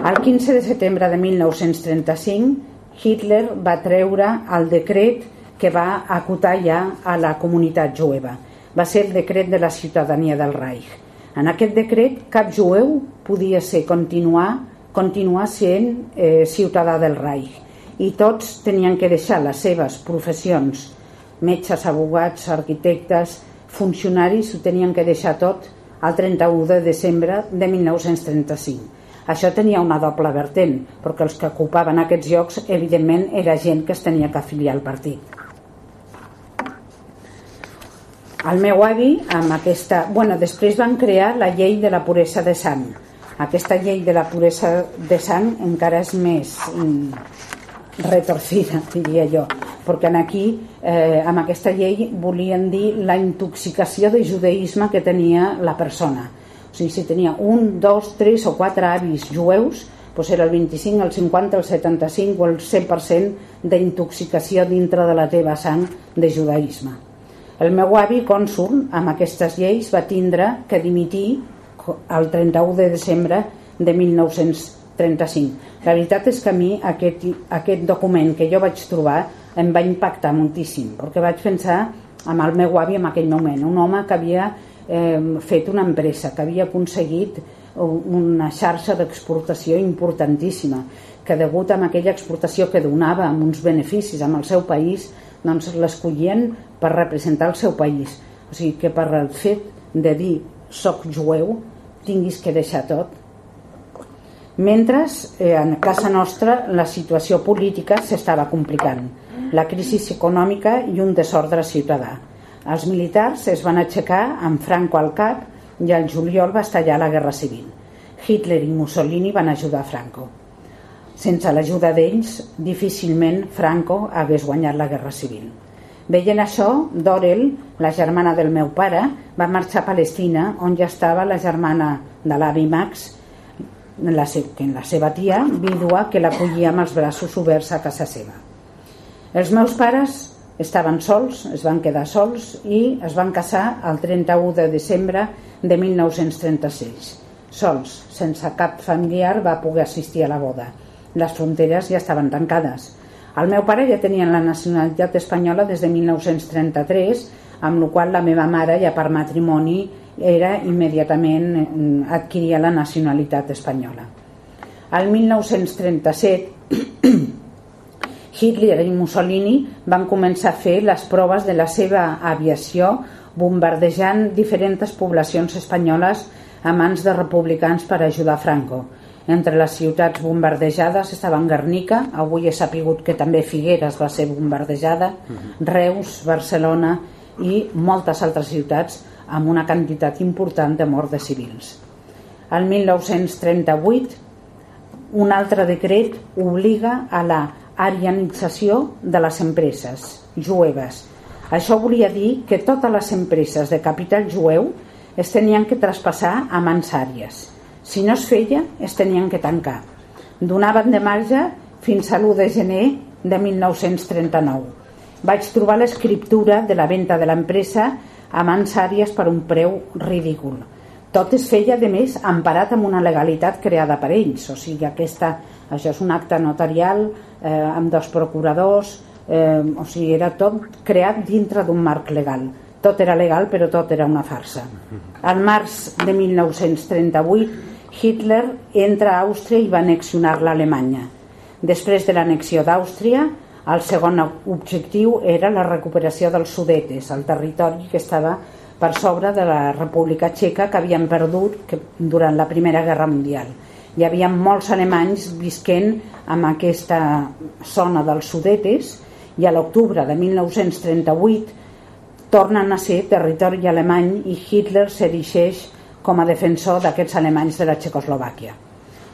El 15 de setembre de 1935, Hitler va treure el decret que va acotar ja a la comunitat jueva va ser el decret de la ciutadania del Reich. En aquest decret cap jueu podia ser continuar, continuar sent eh, ciutadà del Reich i tots tenien que deixar les seves professions, metges, abogats, arquitectes, funcionaris, ho tenien que deixar tot el 31 de desembre de 1935. Això tenia una doble vertent, perquè els que ocupaven aquests llocs, evidentment, era gent que es tenia que afiliar al partit el meu avi amb aquesta... Bueno, després van crear la llei de la puresa de sang. Aquesta llei de la puresa de sang encara és més retorcida, diria jo, perquè aquí, eh, amb aquesta llei, volien dir la intoxicació de judaïsme que tenia la persona. O sigui, si tenia un, dos, tres o quatre avis jueus, doncs era el 25, el 50, el 75 o el 100% d'intoxicació dintre de la teva sang de judaïsme. El meu avi, cònsul, amb aquestes lleis va tindre que dimitir el 31 de desembre de 1935. La veritat és que a mi aquest, aquest document que jo vaig trobar em va impactar moltíssim, perquè vaig pensar amb el meu avi en aquell moment, un home que havia eh, fet una empresa, que havia aconseguit una xarxa d'exportació importantíssima, que degut a aquella exportació que donava amb uns beneficis amb el seu país, doncs l'escollien per representar el seu país. O sigui que per el fet de dir soc jueu tinguis que deixar tot. Mentre eh, en casa nostra la situació política s'estava complicant, la crisi econòmica i un desordre ciutadà. Els militars es van aixecar amb Franco al cap i al juliol va estallar la guerra civil. Hitler i Mussolini van ajudar Franco. Sense l'ajuda d'ells, difícilment Franco hagués guanyat la guerra civil. Veient això, Dorel, la germana del meu pare, va marxar a Palestina, on ja estava la germana de l'avi Max, la, que la seva tia, vídua, que l'acollia amb els braços oberts a casa seva. Els meus pares estaven sols, es van quedar sols i es van casar el 31 de desembre de 1936. Sols, sense cap familiar, va poder assistir a la boda. Les fronteres ja estaven tancades el meu pare ja tenia la nacionalitat espanyola des de 1933, amb la qual la meva mare ja per matrimoni era immediatament mm, adquiria la nacionalitat espanyola. Al 1937 Hitler i Mussolini van començar a fer les proves de la seva aviació bombardejant diferents poblacions espanyoles a mans de republicans per ajudar Franco entre les ciutats bombardejades estaven Guernica, avui he sapigut que també Figueres va ser bombardejada, mhm. Reus, Barcelona i moltes altres ciutats amb una quantitat important de morts de civils. El 1938 un altre decret obliga a la arianització de les empreses jueves. Això volia dir que totes les empreses de capital jueu es tenien que traspassar a mans àries si no es feia, es tenien que tancar. Donaven de marge fins a l'1 de gener de 1939. Vaig trobar l'escriptura de la venda de l'empresa a mans àries per un preu ridícul. Tot es feia, de més, emparat amb una legalitat creada per ells. O sigui, aquesta, això és un acte notarial eh, amb dos procuradors, eh, o sigui, era tot creat dintre d'un marc legal. Tot era legal, però tot era una farsa. Al març de 1938 Hitler entra a Àustria i va annexionar l'Alemanya. Després de l'annexió d'Àustria, el segon objectiu era la recuperació dels Sudetes, el territori que estava per sobre de la República Txeca que havien perdut durant la Primera Guerra Mundial. Hi havia molts alemanys visquent en aquesta zona dels Sudetes i a l'octubre de 1938 tornen a ser territori alemany i Hitler s'erigeix com a defensor d'aquests alemanys de la Txecoslovàquia.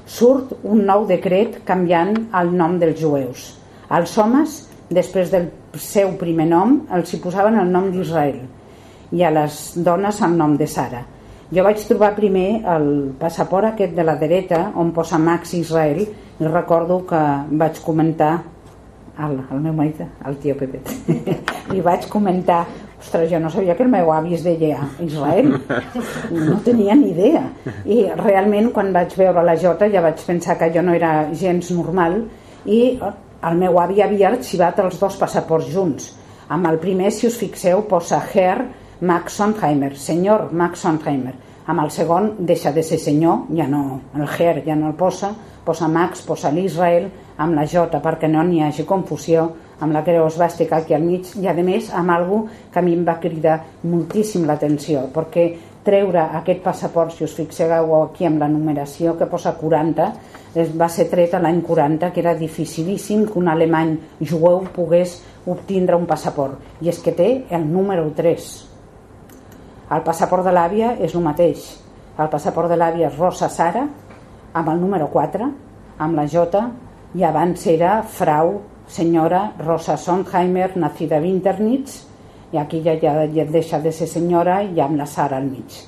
Surt un nou decret canviant el nom dels jueus. Els homes, després del seu primer nom, els hi posaven el nom d'Israel i a les dones el nom de Sara. Jo vaig trobar primer el passaport aquest de la dreta on posa Max Israel i recordo que vaig comentar al, al meu marit, al tio Pepe li vaig comentar ostres, jo no sabia que el meu avi es deia Israel no tenia ni idea i realment quan vaig veure la Jota ja vaig pensar que jo no era gens normal i el meu avi havia arxivat els dos passaports junts. Amb el primer, si us fixeu, posa Herr Max Sonheimer, senyor Max Sonheimer. Amb el segon deixa de ser senyor ja no, el Herr ja no el posa. Posa Max, posa l'Israel amb la J perquè no n'hi hagi confusió amb la creu esbàstica aquí al mig. I a més amb algo que a mi em va cridar moltíssim l'atenció perquè treure aquest passaport si us fixeu aquí amb la numeració que posa 40 va ser tret a l'any 40 que era dificilíssim que un alemany jueu pogués obtindre un passaport. I és que té el número 3 el passaport de l'àvia és el mateix. El passaport de l'àvia és Rosa Sara amb el número 4 amb la J i abans era Frau senyora Rosa Sonheimer, nacida a Winternitz, i aquí ja, ja, ja deixa de ser senyora i amb la Sara al mig.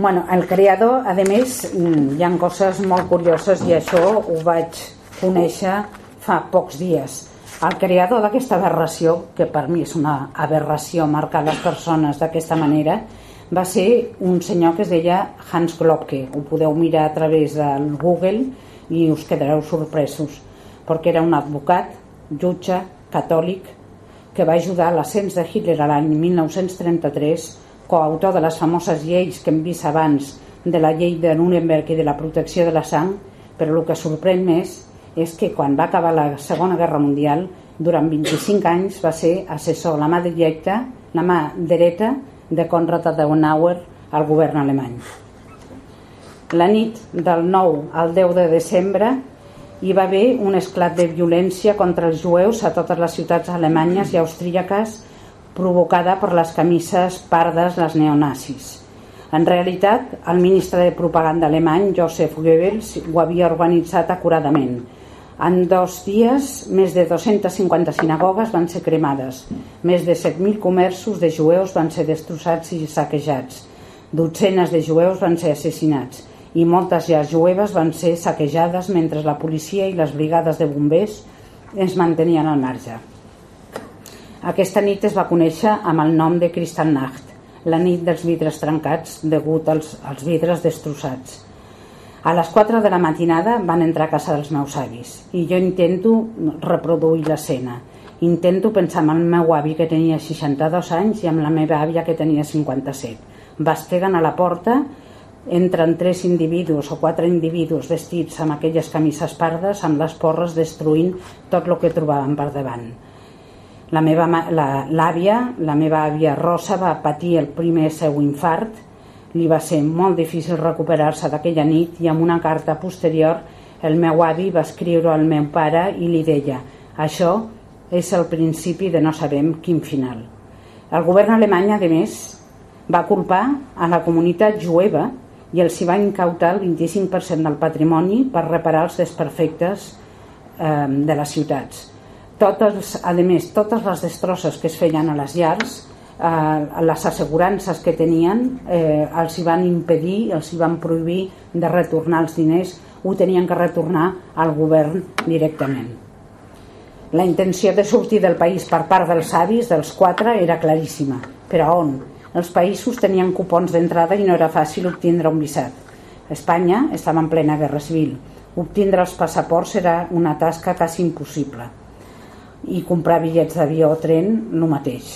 Bueno, el creador, a més, mm, hi ha coses molt curioses i això ho vaig conèixer fa pocs dies. El creador d'aquesta aberració, que per mi és una aberració marcar les persones d'aquesta manera, va ser un senyor que es deia Hans Globke. Ho podeu mirar a través del Google i us quedareu sorpresos, perquè era un advocat, jutge, catòlic, que va ajudar l'ascens de Hitler a l'any 1933 coautor de les famoses lleis que hem vist abans de la llei de Nuremberg i de la protecció de la sang, però el que sorprèn més és que quan va acabar la Segona Guerra Mundial, durant 25 anys va ser assessor, la mà directa, la mà dreta de Konrad Adenauer al govern alemany. La nit del 9 al 10 de desembre hi va haver un esclat de violència contra els jueus a totes les ciutats alemanyes i austríaques provocada per les camises pardes dels neonazis. En realitat, el ministre de propaganda alemany, Joseph Goebbels, ho havia organitzat acuradament. En dos dies, més de 250 sinagogues van ser cremades, més de 7.000 comerços de jueus van ser destrossats i saquejats, dotzenes de jueus van ser assassinats i moltes llars jueves van ser saquejades mentre la policia i les brigades de bombers es mantenien al marge. Aquesta nit es va conèixer amb el nom de Kristallnacht, la nit dels vidres trencats degut als, als vidres destrossats. A les 4 de la matinada van entrar a casa dels meus avis i jo intento reproduir l'escena. Intento pensar en el meu avi que tenia 62 anys i amb la meva àvia que tenia 57. Basteguen a la porta, entren tres individus o quatre individus vestits amb aquelles camises pardes amb les porres destruint tot el que trobaven per davant la meva l'àvia, la, la meva àvia Rosa va patir el primer seu infart, li va ser molt difícil recuperar-se d'aquella nit i amb una carta posterior el meu avi va escriure al meu pare i li deia això és el principi de no sabem quin final. El govern alemany, a més, va culpar a la comunitat jueva i els hi va incautar el 25% del patrimoni per reparar els desperfectes eh, de les ciutats totes, a més, totes les destrosses que es feien a les llars, eh, les assegurances que tenien eh, els hi van impedir, els hi van prohibir de retornar els diners, ho tenien que retornar al govern directament. La intenció de sortir del país per part dels avis, dels quatre, era claríssima. Però on? Els països tenien cupons d'entrada i no era fàcil obtindre un visat. Espanya estava en plena guerra civil. Obtindre els passaports era una tasca quasi impossible i comprar bitllets d'avió o tren el mateix.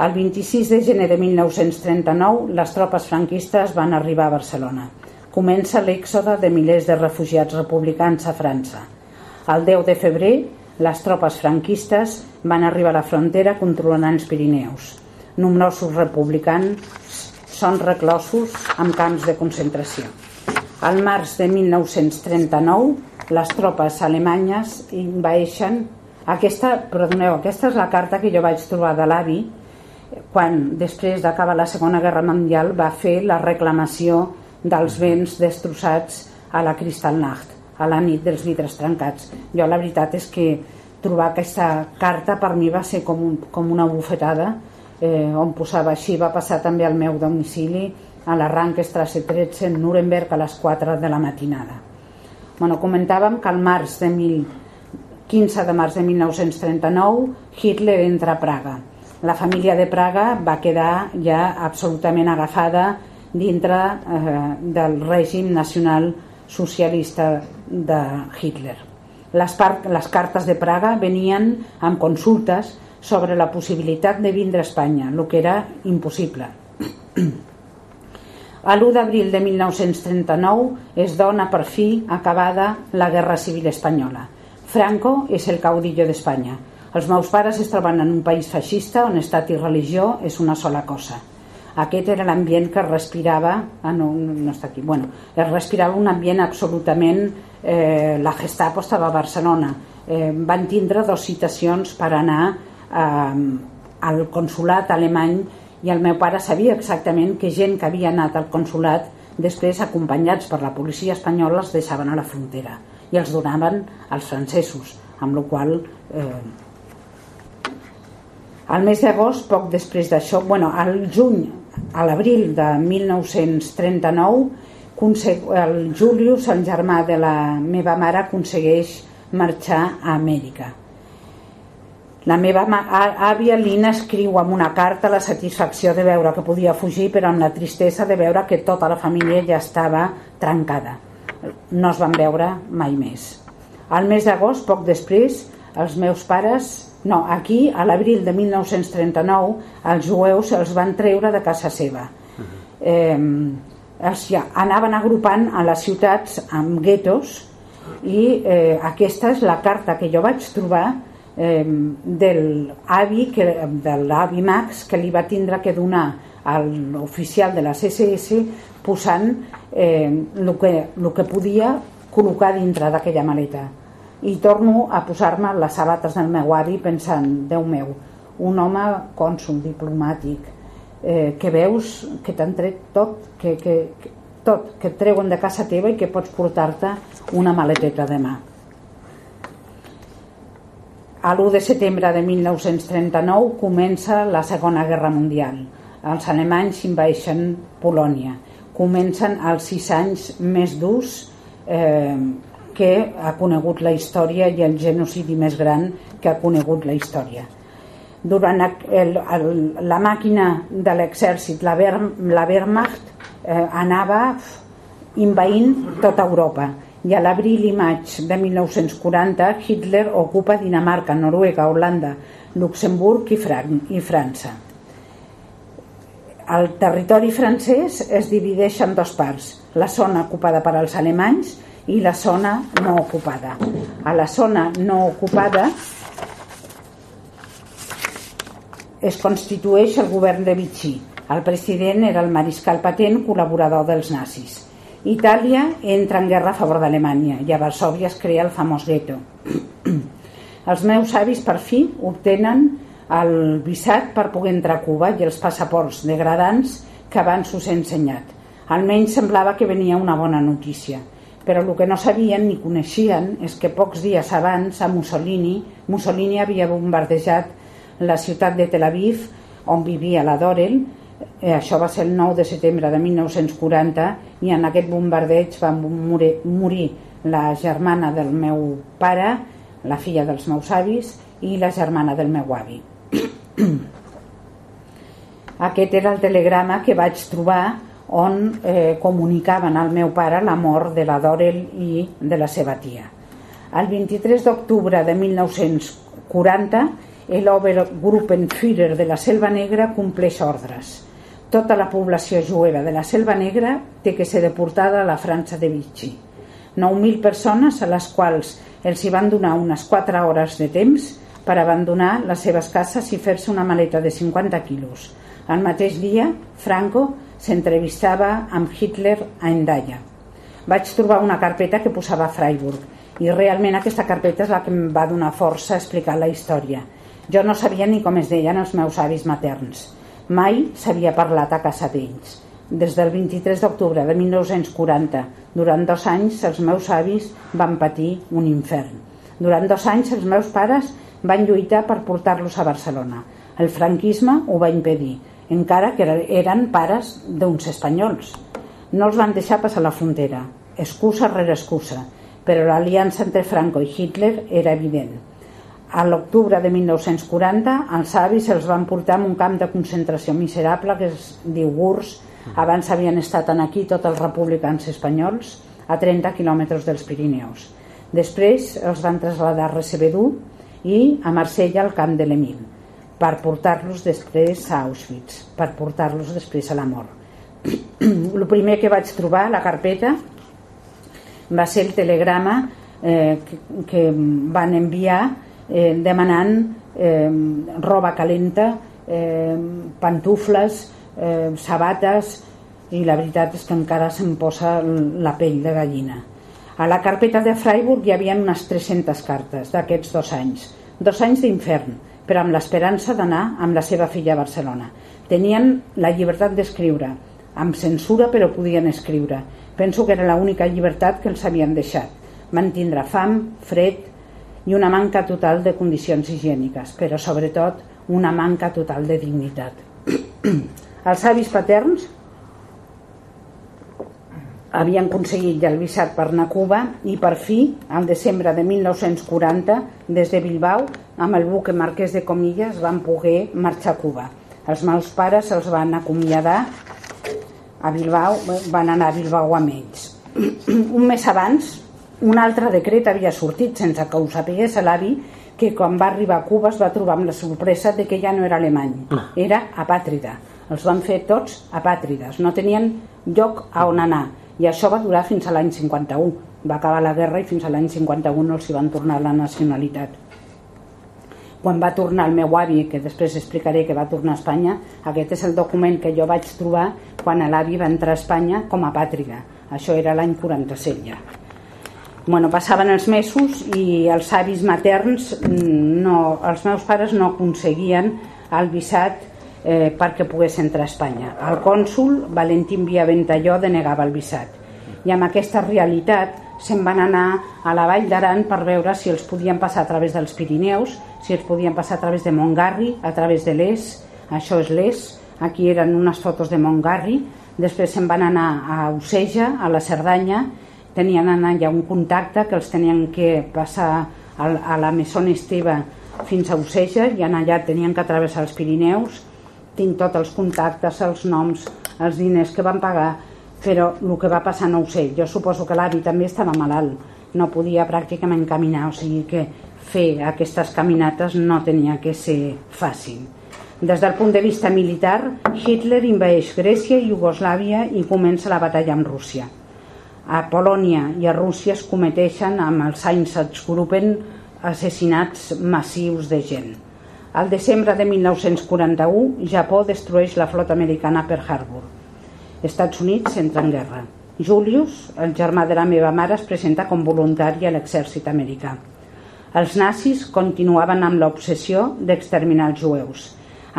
El 26 de gener de 1939 les tropes franquistes van arribar a Barcelona. Comença l'èxode de milers de refugiats republicans a França. El 10 de febrer les tropes franquistes van arribar a la frontera controlant els Pirineus. Nombrosos republicans són reclosos amb camps de concentració. Al març de 1939, les tropes alemanyes invaeixen aquesta, perdoneu, aquesta és la carta que jo vaig trobar de l'avi quan després d'acabar la Segona Guerra Mundial va fer la reclamació dels béns destrossats a la Kristallnacht, a la nit dels vidres trencats. Jo la veritat és que trobar aquesta carta per mi va ser com, un, com una bufetada eh, on posava així va passar també al meu domicili a la Rankestrasse 13 en Nuremberg a les 4 de la matinada. Bueno, comentàvem que al març de 1000 15 de març de 1939, Hitler entra a Praga. La família de Praga va quedar ja absolutament agafada dintre eh, del règim nacional socialista de Hitler. Les, les cartes de Praga venien amb consultes sobre la possibilitat de vindre a Espanya, el que era impossible. A l'1 d'abril de 1939 es dona per fi acabada la Guerra Civil Espanyola Franco és el caudillo d'Espanya. Els meus pares es troben en un país feixista on estat i religió és una sola cosa. Aquest era l'ambient que respirava... Ah, no, no està aquí. Bueno, es respirava un ambient absolutament... Eh, la Gestapo estava a Barcelona. Eh, van tindre dos citacions per anar eh, al consulat alemany i el meu pare sabia exactament que gent que havia anat al consulat després acompanyats per la policia espanyola els deixaven a la frontera i els donaven als francesos, amb la qual eh, al mes d'agost, poc després d'això, bueno, al juny, a l'abril de 1939 el Julius, el germà de la meva mare, aconsegueix marxar a Amèrica. La meva àvia Lina escriu amb una carta la satisfacció de veure que podia fugir però amb la tristesa de veure que tota la família ja estava trencada. No es van veure mai més. Al mes d'agost, poc després, els meus pares no, aquí, a l'abril de 1939, els jueus els van treure de casa seva. Eh, els ja anaven agrupant a les ciutats amb guetos i eh, aquesta és la carta que jo vaig trobar eh, del avi que, de l'avi Max que li va tindre que donar a l'oficial de la CSS posant eh, el, que, el que podia col·locar dintre d'aquella maleta i torno a posar-me les sabates del meu avi pensant, Déu meu, un home cònsul, diplomàtic, eh, que veus que t'han tret tot, que, que, que, tot, que et treuen de casa teva i que pots portar-te una maleteta de mà. A l'1 de setembre de 1939 comença la Segona Guerra Mundial. Els alemanys inveixen Polònia. Comencen els sis anys més durs eh, que ha conegut la història i el genocidi més gran que ha conegut la història. Durant el, el, la màquina de l'exèrcit, la, Wehr, la Wehrmacht, eh, anava invaint tota Europa i a l'abril i maig de 1940 Hitler ocupa Dinamarca, Noruega, Holanda, Luxemburg i, Fran i França. El territori francès es divideix en dos parts, la zona ocupada per als alemanys i la zona no ocupada. A la zona no ocupada es constitueix el govern de Vichy. El president era el mariscal patent, col·laborador dels nazis. Itàlia entra en guerra a favor d'Alemanya i a Varsovia es crea el famós gueto. els meus avis per fi obtenen el visat per poder entrar a Cuba i els passaports degradants que abans us he ensenyat. Almenys semblava que venia una bona notícia però el que no sabien ni coneixien és que pocs dies abans a Mussolini Mussolini havia bombardejat la ciutat de Tel Aviv on vivia la Dorel. Eh, això va ser el 9 de setembre de 1940 i en aquest bombardeig va morir, morir la germana del meu pare la filla dels meus avis i la germana del meu avi. Aquest era el telegrama que vaig trobar on eh, comunicaven al meu pare la mort de la Dorel i de la seva tia. El 23 d'octubre de 1940, l'Obergruppenführer de la Selva Negra compleix ordres. Tota la població jueva de la Selva Negra té que ser deportada a la França de Vichy. 9.000 persones a les quals els hi van donar unes 4 hores de temps per abandonar les seves cases i fer-se una maleta de 50 quilos. El mateix dia, Franco s'entrevistava amb Hitler a Endaya. Vaig trobar una carpeta que posava Freiburg i realment aquesta carpeta és la que em va donar força a explicar la història. Jo no sabia ni com es deien els meus avis materns. Mai s'havia parlat a casa d'ells. Des del 23 d'octubre de 1940, durant dos anys, els meus avis van patir un infern. Durant dos anys, els meus pares van lluitar per portar-los a Barcelona. El franquisme ho va impedir encara que eren pares d'uns espanyols. No els van deixar passar la frontera, excusa rere excusa, però l'aliança entre Franco i Hitler era evident. A l'octubre de 1940, els avis els van portar a un camp de concentració miserable que es diu Gurs. Abans havien estat en aquí tots els republicans espanyols, a 30 quilòmetres dels Pirineus. Després els van traslladar a Recebedú i a Marsella al camp de l'Emil per portar-los després a Auschwitz, per portar-los després a la mort. el primer que vaig trobar, la carpeta, va ser el telegrama eh, que, van enviar eh, demanant eh, roba calenta, eh, pantufles, eh, sabates, i la veritat és que encara se'm posa la pell de gallina. A la carpeta de Freiburg hi havia unes 300 cartes d'aquests dos anys, dos anys d'infern, però amb l'esperança d'anar amb la seva filla a Barcelona. Tenien la llibertat d'escriure, amb censura però podien escriure. Penso que era l'única llibertat que els havien deixat. Van tindre fam, fred i una manca total de condicions higièniques, però sobretot una manca total de dignitat. Els avis paterns havien aconseguit el visat per anar a Cuba i per fi, al desembre de 1940, des de Bilbao, amb el buque Marquès de Comillas, van poder marxar a Cuba. Els meus pares els van acomiadar a Bilbao, van anar a Bilbao amb ells. Un mes abans, un altre decret havia sortit sense que ho sapigués l'avi que quan va arribar a Cuba es va trobar amb la sorpresa de que ja no era alemany, era apàtrida. Els van fer tots apàtrides, no tenien lloc a on anar i això va durar fins a l'any 51. Va acabar la guerra i fins a l'any 51 no els hi van tornar la nacionalitat. Quan va tornar el meu avi, que després explicaré que va tornar a Espanya, aquest és el document que jo vaig trobar quan l'avi va entrar a Espanya com a pàtriga. Això era l'any 47 ja. Bueno, passaven els mesos i els avis materns mm, no, els meus pares no aconseguien el visat eh, perquè pogués entrar a Espanya. El cònsul Valentín Ventalló denegava el visat. I amb aquesta realitat se'n van anar a la Vall d'Aran per veure si els podien passar a través dels Pirineus si els podien passar a través de Montgarri a través de l'Es, això és l'Es. Aquí eren unes fotos de Montgarri. Després se'n van anar a Oceja, a la Cerdanya. Tenien allà un contacte que els tenien que passar a, la Mesón Esteve fins a Oceja i en allà tenien que travessar els Pirineus. Tinc tots els contactes, els noms els diners que van pagar però el que va passar no ho sé jo suposo que l'avi també estava malalt no podia pràcticament caminar o sigui que fer aquestes caminates no tenia que ser fàcil des del punt de vista militar Hitler inveix Grècia i Iugoslàvia i comença la batalla amb Rússia a Polònia i a Rússia es cometeixen amb els Einsatzgruppen assassinats massius de gent. Al desembre de 1941, Japó destrueix la flota americana per Harbor. Estats Units entra en guerra. Julius, el germà de la meva mare, es presenta com voluntari a l'exèrcit americà. Els nazis continuaven amb l'obsessió d'exterminar els jueus.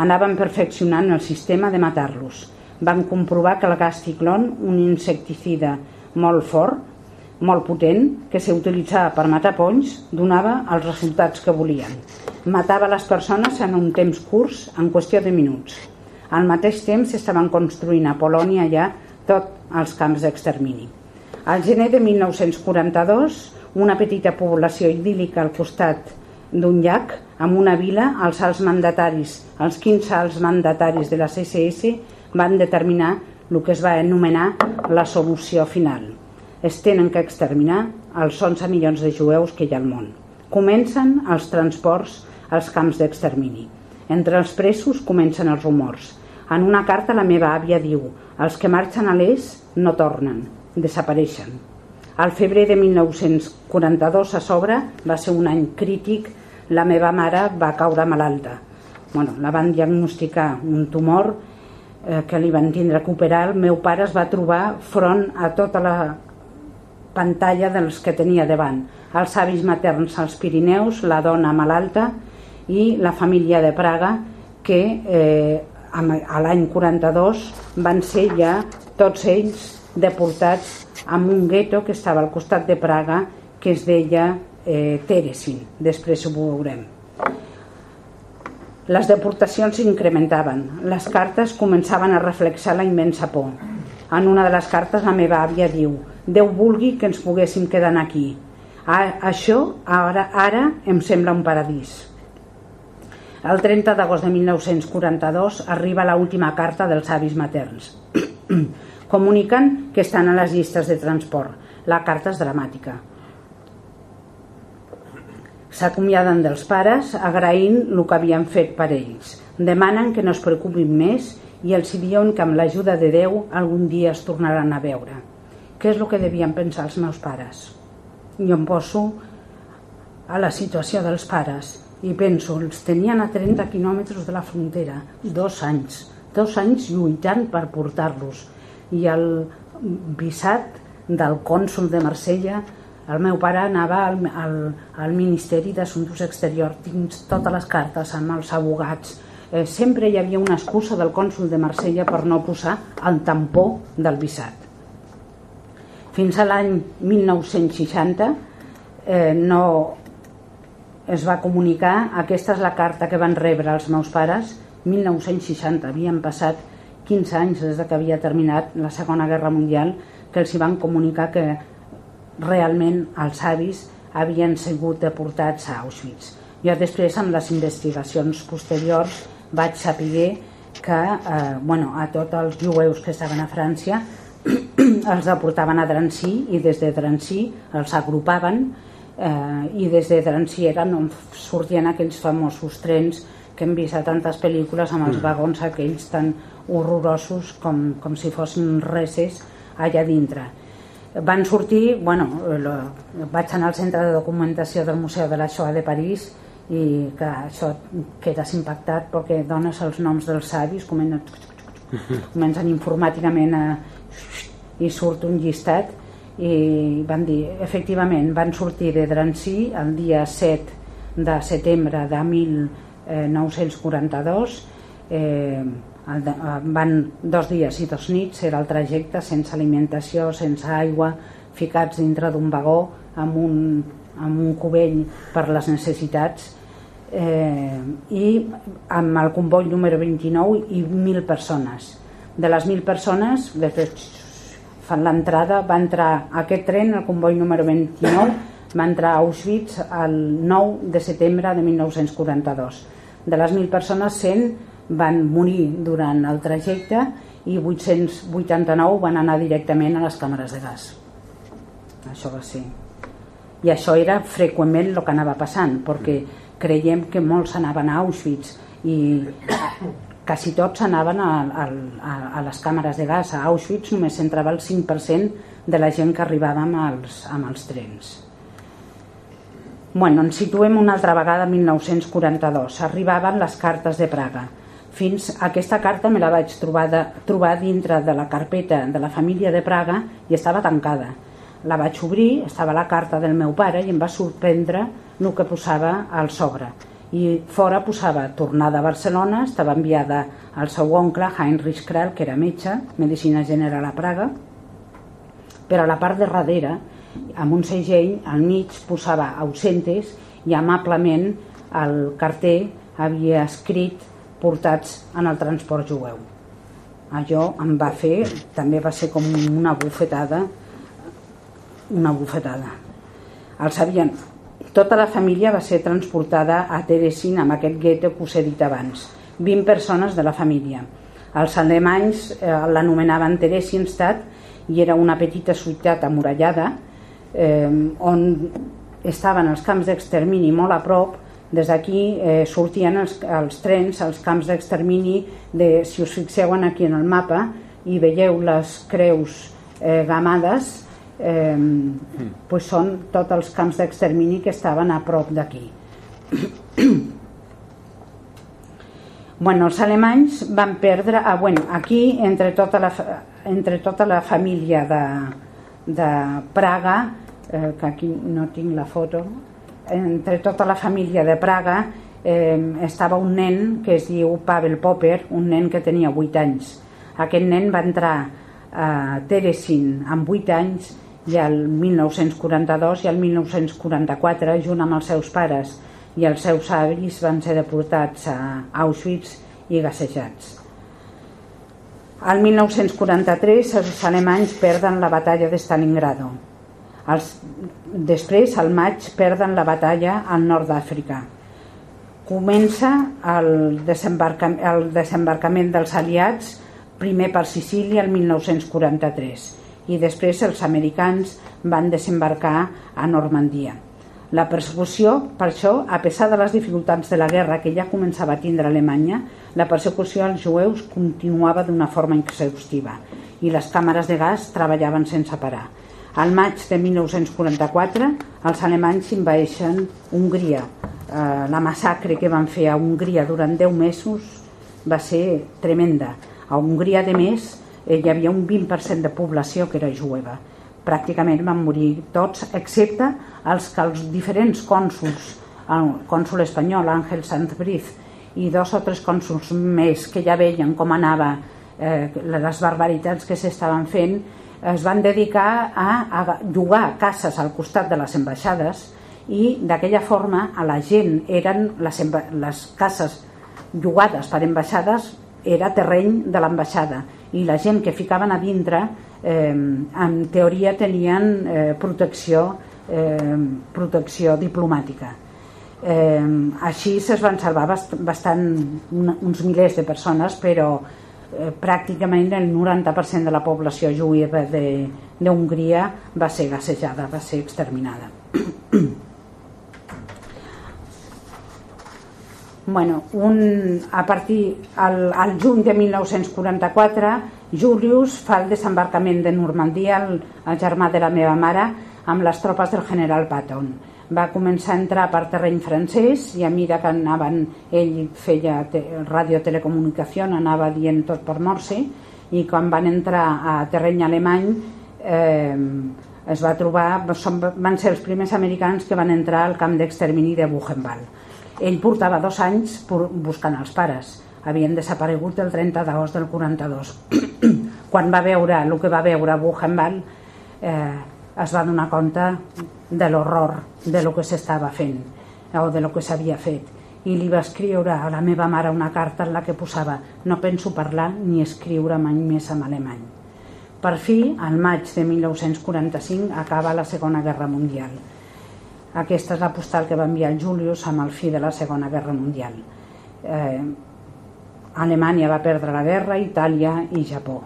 Anaven perfeccionant el sistema de matar-los. Van comprovar que el gas ciclón, un insecticida molt fort, molt potent, que s'utilitzava per matar ponys, donava els resultats que volien. Matava les persones en un temps curs, en qüestió de minuts. Al mateix temps s'estaven construint a Polònia ja tots els camps d'extermini. Al gener de 1942, una petita població idíl·lica al costat d'un llac, amb una vila, els alts mandataris, els 15 alts mandataris de la CSS van determinar el que es va anomenar la solució final. Es tenen que exterminar els 11 milions de jueus que hi ha al món. Comencen els transports als camps d'extermini. Entre els presos comencen els rumors. En una carta la meva àvia diu els que marxen a l'est no tornen, desapareixen. Al febrer de 1942 a sobre va ser un any crític, la meva mare va caure malalta. Bueno, la van diagnosticar un tumor eh, que li van tindre que operar, el meu pare es va trobar front a tota la pantalla dels que tenia davant. Els avis materns als Pirineus, la dona malalta i la família de Praga que eh, a l'any 42 van ser ja tots ells deportats a un gueto que estava al costat de Praga que es deia eh, Teresin, després ho veurem. Les deportacions s'incrementaven. Les cartes començaven a reflexar la immensa por. En una de les cartes la meva àvia diu Déu vulgui que ens poguéssim quedar aquí. A, això ara, ara em sembla un paradís. El 30 d'agost de 1942 arriba la última carta dels avis materns. Comuniquen que estan a les llistes de transport. La carta és dramàtica S'acomiaden dels pares agraint el que havien fet per ells. Demanen que no es preocupin més i els diuen que amb l'ajuda de Déu algun dia es tornaran a veure. Què és el que devien pensar els meus pares? Jo em poso a la situació dels pares i penso, els tenien a 30 quilòmetres de la frontera, dos anys, dos anys lluitant per portar-los i el visat del cònsul de Marsella el meu pare anava al, al, al Ministeri d'Assumptes Exteriors, tinc totes les cartes amb els abogats. Eh, sempre hi havia una excusa del cònsul de Marsella per no posar el tampó del visat. Fins a l'any 1960 eh, no es va comunicar, aquesta és la carta que van rebre els meus pares, 1960, havien passat 15 anys des de que havia terminat la Segona Guerra Mundial que els hi van comunicar que realment els avis havien sigut deportats a Auschwitz. Jo després, amb les investigacions posteriors, vaig saber que eh, bueno, a tots els jueus que estaven a França els deportaven a Drancy i des de Drancy els agrupaven eh, i des de Drancy eren on sortien aquells famosos trens que hem vist a tantes pel·lícules amb els mm. vagons aquells tan horrorosos com, com si fossin reses allà dintre van sortir, bueno, lo, vaig anar al centre de documentació del Museu de la Shoah de París i que això quedes impactat perquè dones els noms dels savis comencen, comencen informàticament a, i surt un llistat i van dir, efectivament van sortir de Drancy el dia 7 de setembre de 1942 eh, van dos dies i dos nits era el trajecte sense alimentació sense aigua, ficats dintre d'un vagó amb un, amb un cubell per les necessitats. Eh, i amb el comboi número 29 i 1.000 persones. De les 1.000 persones després fan l'entrada va entrar aquest tren, el comboi número 29 va entrar a Auschwitz el 9 de setembre de 1942 de les 1.000 persones 100 van morir durant el trajecte i 889 van anar directament a les càmeres de gas. Això va ser. I això era freqüentment el que anava passant perquè creiem que molts anaven a Auschwitz i quasi tots anaven a, a, a les càmeres de gas. A Auschwitz només entrava el 5% de la gent que arribava amb els, amb els trens. Bueno, ens situem una altra vegada a 1942 arribaven les cartes de Praga. Fins a aquesta carta me la vaig trobar, de, trobar dintre de la carpeta de la família de Praga i estava tancada. La vaig obrir, estava la carta del meu pare i em va sorprendre el que posava al sobre i fora posava tornada a Barcelona estava enviada al seu oncle Heinrich Krall que era metge medicina general a Praga. Però a la part de darrere amb un segell al mig posava ausentes i amablement el carter havia escrit portats en el transport jueu. Allò em va fer també va ser com una bufetada una bufetada. Els havien tota la família va ser transportada a Teresin amb aquest gueto que us he dit abans. 20 persones de la família. Els alemanys eh, l'anomenaven Theresienstadt i era una petita ciutat amurallada eh, on estaven els camps d'extermini molt a prop des d'aquí eh, sortien els, els trens als camps d'extermini de, si us fixeu aquí en el mapa i veieu les creus eh, gamades eh, pues són tots els camps d'extermini que estaven a prop d'aquí. Bueno, els alemanys van perdre ah, bueno, aquí entre tota la, entre tota la família de, de Praga eh, que aquí no tinc la foto entre tota la família de Praga eh, estava un nen que es diu Pavel Popper un nen que tenia 8 anys. Aquest nen va entrar a Teresin amb 8 anys i el 1942 i el 1944 junt amb els seus pares i els seus avis van ser deportats a Auschwitz i gassejats. Al 1943 els alemanys perden la batalla de Stalingrado. Els, després, al maig, perden la batalla al nord d'Àfrica. Comença el, desembarca, el desembarcament dels aliats primer per Sicília el 1943 i després els americans van desembarcar a Normandia. La persecució, per això, a pesar de les dificultats de la guerra que ja començava a tindre Alemanya, la persecució als jueus continuava d'una forma exhaustiva i les càmeres de gas treballaven sense parar. Al maig de 1944, els alemanys invadeixen Hongria. Eh, la massacre que van fer a Hongria durant 10 mesos va ser tremenda. A Hongria, de més, eh, hi havia un 20% de població que era jueva. Pràcticament van morir tots excepte els que els diferents cònsuls el cònsul espanyol Àngel Santbriz i dos o tres cònsuls més que ja veien com anava eh, les barbaritats que s'estaven fent es van dedicar a, a llogar cases al costat de les ambaixades i d'aquella forma a la gent. Eren les, les cases llogades per ambaixades era terreny de l'ambaixada i la gent que ficaven a dintre eh, en teoria tenien eh, protecció eh, protecció diplomàtica. Eh, així es van salvar bast bastant uns milers de persones però eh, pràcticament el 90% de la població jueva d'Hongria va ser gassejada, va ser exterminada bueno, un, a partir al, al juny de 1944 Julius fa el desembarcament de Normandia el, el germà de la meva mare amb les tropes del general Patton. Va començar a entrar per terreny francès i a mesura que anaven ell feia te, radiotelecomunicació anava dient tot per morse i quan van entrar a terreny alemany eh, es va trobar van ser els primers americans que van entrar al camp d'extermini de Buchenwald ell portava dos anys buscant els pares. Havien desaparegut el 30 d'agost del 42. Quan va veure el que va veure Buchenwald, eh, es va donar compte de l'horror de lo que s'estava fent o de lo que s'havia fet i li va escriure a la meva mare una carta en la que posava no penso parlar ni escriure mai més en alemany. Per fi, al maig de 1945, acaba la Segona Guerra Mundial aquesta és la postal que va enviar el Julius amb el fi de la Segona Guerra Mundial. Eh, Alemanya va perdre la guerra, Itàlia i Japó.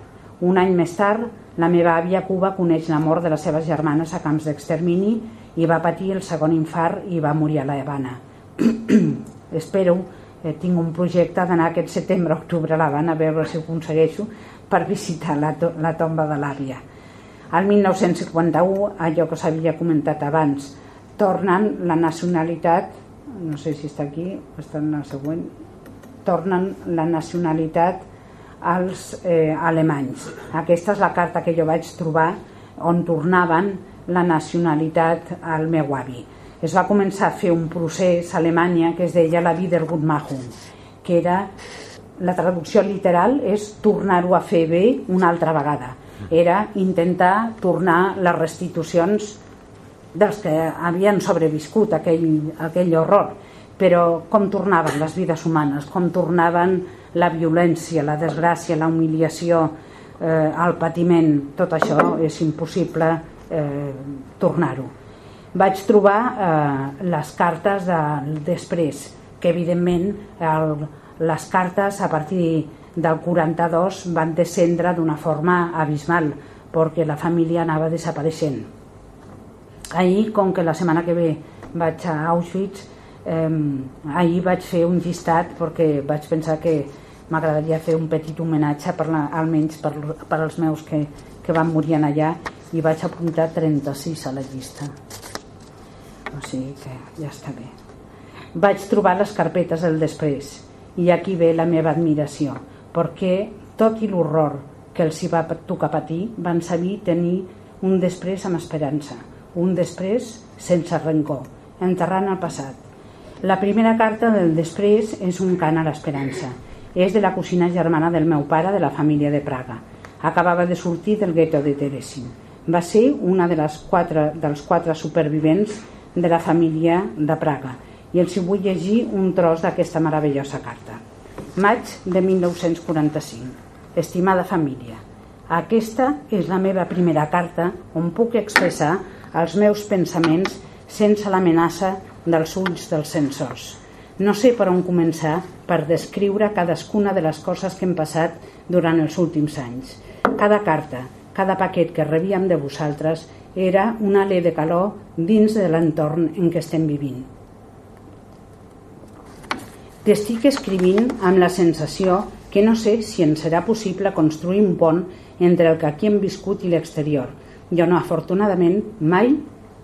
Un any més tard, la meva àvia Cuba coneix la mort de les seves germanes a camps d'extermini i va patir el segon infart i va morir a la Habana. Espero, eh, tinc un projecte d'anar aquest setembre-octubre a l'Havana a veure si ho aconsegueixo per visitar la, to la tomba de l'àvia. Al 1951, allò que s'havia comentat abans, tornen la nacionalitat no sé si està aquí està en la següent tornen la nacionalitat als eh, alemanys. Aquesta és la carta que jo vaig trobar on tornaven la nacionalitat al meu avi. Es va començar a fer un procés a Alemanya que es deia la Wiedergutmachung que era la traducció literal és tornar-ho a fer bé una altra vegada. Era intentar tornar les restitucions dels que havien sobreviscut aquell, aquell horror. Però com tornaven les vides humanes? Com tornaven la violència la desgràcia, la humiliació eh, el patiment? Tot això és impossible eh, tornar-ho. Vaig trobar eh, les cartes de, després que evidentment el, les cartes a partir del 42 van descendre d'una forma abismal perquè la família anava desapareixent ahir, com que la setmana que ve vaig a Auschwitz eh, ahir vaig fer un llistat perquè vaig pensar que m'agradaria fer un petit homenatge per la, almenys per, per als meus que, que van morir allà i vaig apuntar 36 a la llista. O sigui que ja està bé. Vaig trobar les carpetes del després i aquí ve la meva admiració perquè tot i l'horror que els hi va tocar patir van saber tenir un després amb esperança un després sense rancor, enterrant el passat. La primera carta del després és un cant a l'esperança. És de la cosina germana del meu pare de la família de Praga. Acabava de sortir del gueto de Teresin. Va ser una de les quatre, dels quatre supervivents de la família de Praga i els hi vull llegir un tros d'aquesta meravellosa carta. Maig de 1945. Estimada família, aquesta és la meva primera carta on puc expressar els meus pensaments sense l'amenaça dels ulls dels censors. No sé per on començar per descriure cadascuna de les coses que hem passat durant els últims anys. Cada carta, cada paquet que rebíem de vosaltres era un alè de calor dins de l'entorn en què estem vivint. T'estic escrivint amb la sensació que no sé si ens serà possible construir un pont entre el que aquí hem viscut i l'exterior, jo no, afortunadament, mai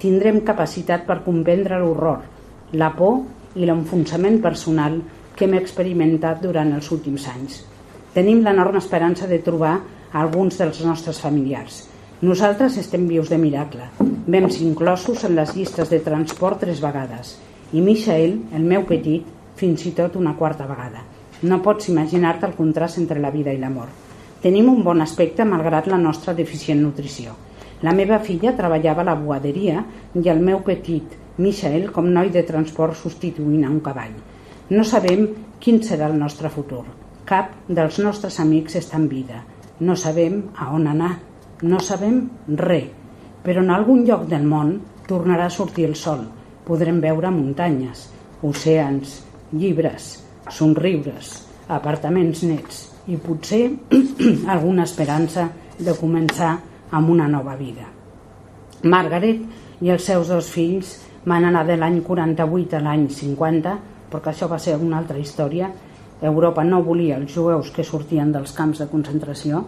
tindrem capacitat per comprendre l'horror, la por i l'enfonsament personal que hem experimentat durant els últims anys. Tenim l'enorme esperança de trobar alguns dels nostres familiars. Nosaltres estem vius de miracle. Ser inclosos en les llistes de transport tres vegades i Michael, el meu petit, fins i tot una quarta vegada. No pots imaginar-te el contrast entre la vida i la mort. Tenim un bon aspecte malgrat la nostra deficient nutrició. La meva filla treballava a la buaderia i el meu petit, Michael, com noi de transport substituint a un cavall. No sabem quin serà el nostre futur. Cap dels nostres amics està en vida. No sabem a on anar, no sabem res, però en algun lloc del món tornarà a sortir el sol. Podrem veure muntanyes, oceans, llibres, somriures, apartaments nets i potser alguna esperança de començar amb una nova vida. Margaret i els seus dos fills van anar de l'any 48 a l'any 50, perquè això va ser una altra història. Europa no volia els jueus que sortien dels camps de concentració,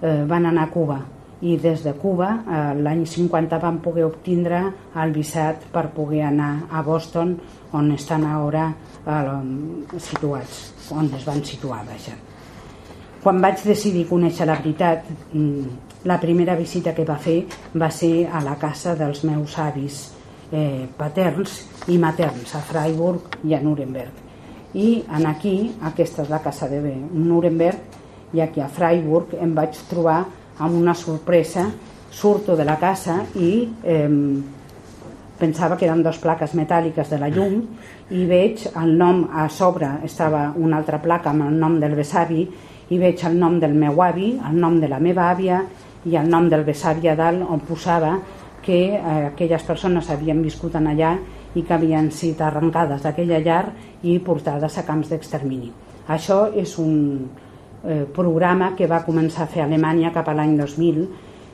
eh, van anar a Cuba i des de Cuba eh, l'any 50 van poder obtindre el visat per poder anar a Boston on estan ara eh, situats, on es van situar vaja. Quan vaig decidir conèixer la veritat, mm, la primera visita que va fer va ser a la casa dels meus avis eh, paterns i materns, a Freiburg i a Nuremberg. I en aquí, aquesta és la casa de Nuremberg, i aquí a Freiburg em vaig trobar amb una sorpresa, surto de la casa i eh, pensava que eren dues plaques metàl·liques de la llum i veig el nom a sobre estava una altra placa amb el nom del besavi i veig el nom del meu avi el nom de la meva àvia i el nom del besavi a dalt on posava que eh, aquelles persones havien viscut en allà i que havien sigut arrencades d'aquella llar i portades a camps d'extermini. Això és un eh, programa que va començar a fer Alemanya cap a l'any 2000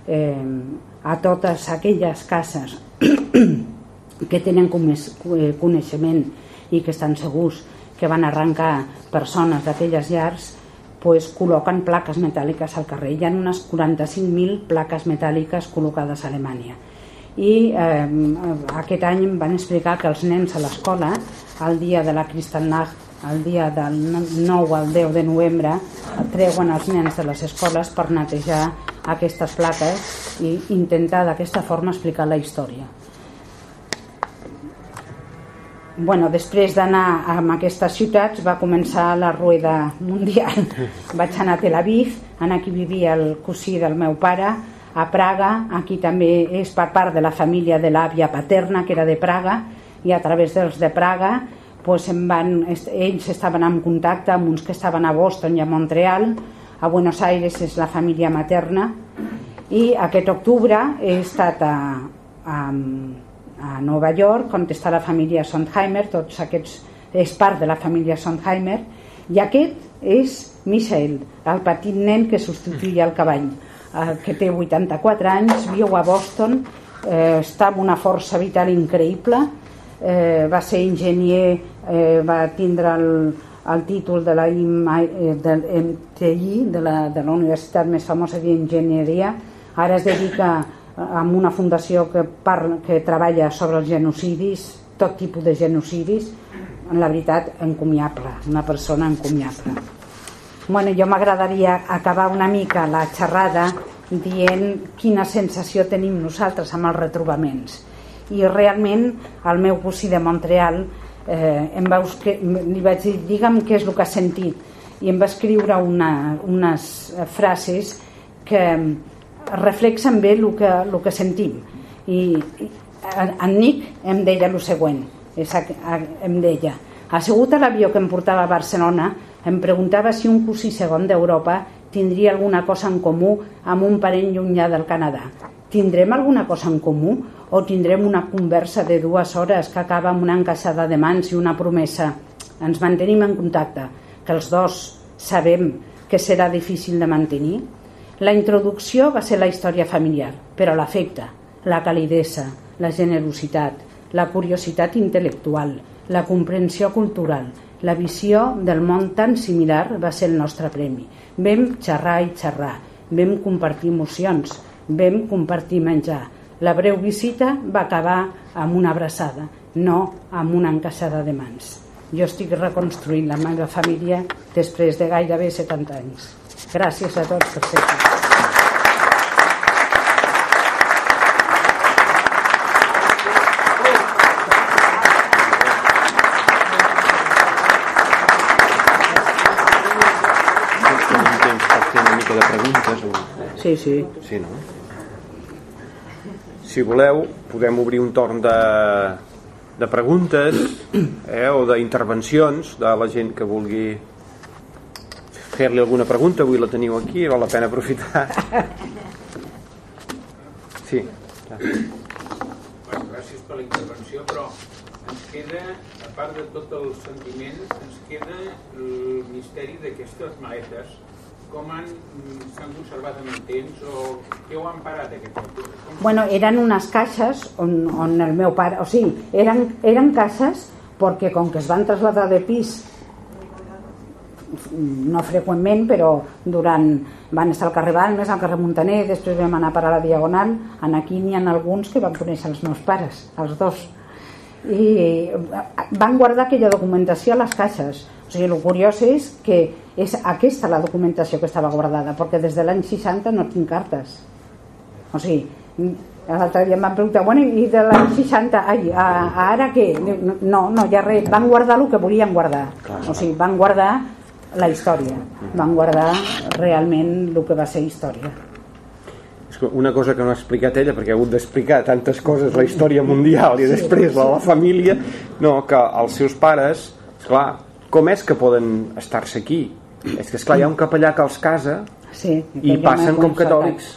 eh, a totes aquelles cases que tenen eh, coneixement i que estan segurs que van arrencar persones d'aquelles llars pues, col·loquen plaques metàl·liques al carrer. Hi ha unes 45.000 plaques metàl·liques col·locades a Alemanya. I eh, aquest any van explicar que els nens a l'escola, el dia de la Kristallnacht, el dia del 9 al 10 de novembre, treuen els nens de les escoles per netejar aquestes plaques i intentar d'aquesta forma explicar la història bueno, després d'anar a aquestes ciutats va començar la rueda mundial. Vaig anar a Tel Aviv, en aquí vivia el cosí del meu pare, a Praga, aquí també és per part de la família de l'àvia paterna, que era de Praga, i a través dels de Praga pues, em van, ells estaven en contacte amb uns que estaven a Boston i a Montreal, a Buenos Aires és la família materna, i aquest octubre he estat a, a, a Nova York, on està la família Sondheimer, tots aquests és part de la família Sondheimer, i aquest és Michael, el petit nen que substituïa el cavall, eh, que té 84 anys, viu a Boston, eh, està amb una força vital increïble, eh, va ser enginyer, eh, va tindre el, el títol de la MTI, eh, de la, de la universitat més famosa d'enginyeria, ara es dedica amb una fundació que, parla, que treballa sobre els genocidis, tot tipus de genocidis, en la veritat, encomiable, una persona encomiable. Bueno, jo m'agradaria acabar una mica la xerrada dient quina sensació tenim nosaltres amb els retrobaments. I realment el meu cosí de Montreal eh, em va, que, li vaig dir digue'm què és el que ha sentit i em va escriure una, unes frases que, reflexen bé el que, el que sentim. I, en Nick em deia el següent. Em deia assegut a l'avió que em portava a Barcelona em preguntava si un cosí segon d'Europa tindria alguna cosa en comú amb un parent llunyà del Canadà. Tindrem alguna cosa en comú? O tindrem una conversa de dues hores que acaba amb una encaixada de mans i una promesa? Ens mantenim en contacte que els dos sabem que serà difícil de mantenir la introducció va ser la història familiar, però l'afecte, la calidesa, la generositat, la curiositat intel·lectual, la comprensió cultural, la visió del món tan similar va ser el nostre premi. Vam xerrar i xerrar, vam compartir emocions, vam compartir menjar. La breu visita va acabar amb una abraçada, no amb una encaixada de mans. Jo estic reconstruint la meva família després de gairebé 70 anys. Gràcies a tots per ser aquí. Sí, sí. Sí, no? Si voleu, podem obrir un torn de, de preguntes eh, o d'intervencions de la gent que vulgui fer-li alguna pregunta, avui la teniu aquí, val la pena aprofitar. Sí. Bueno, gràcies per la intervenció, però ens queda, a part de tot el sentiment, ens queda el misteri d'aquestes maletes. Com han s'han conservat en el temps o què ho han parat aquest. Bueno, eren unes caixes on, on el meu pare... O sigui, eren, eren caixes perquè com que es van traslladar de pis no freqüentment però durant van estar al carrer Balmes, al carrer Montaner després vam anar a parar a la Diagonal en aquí n'hi ha alguns que van conèixer els meus pares els dos. I van guardar aquella documentació a les caixes. O sigui, el curiós és que és aquesta la documentació que estava guardada perquè des de l'any 60 no tinc cartes. O sigui l'altre dia em van preguntar bueno, i de l'any 60 ai, a, a ara què? no, no hi ha res, van guardar el que volien guardar. O sigui, van guardar la història. Van guardar realment el que va ser història. Una cosa que no ha explicat ella perquè ha hagut d'explicar tantes coses la història mundial i després la, la família no, que els seus pares esclar, com és que poden estar-se aquí? és que esclar, hi ha un capellà que els casa sí, i passen com catòlics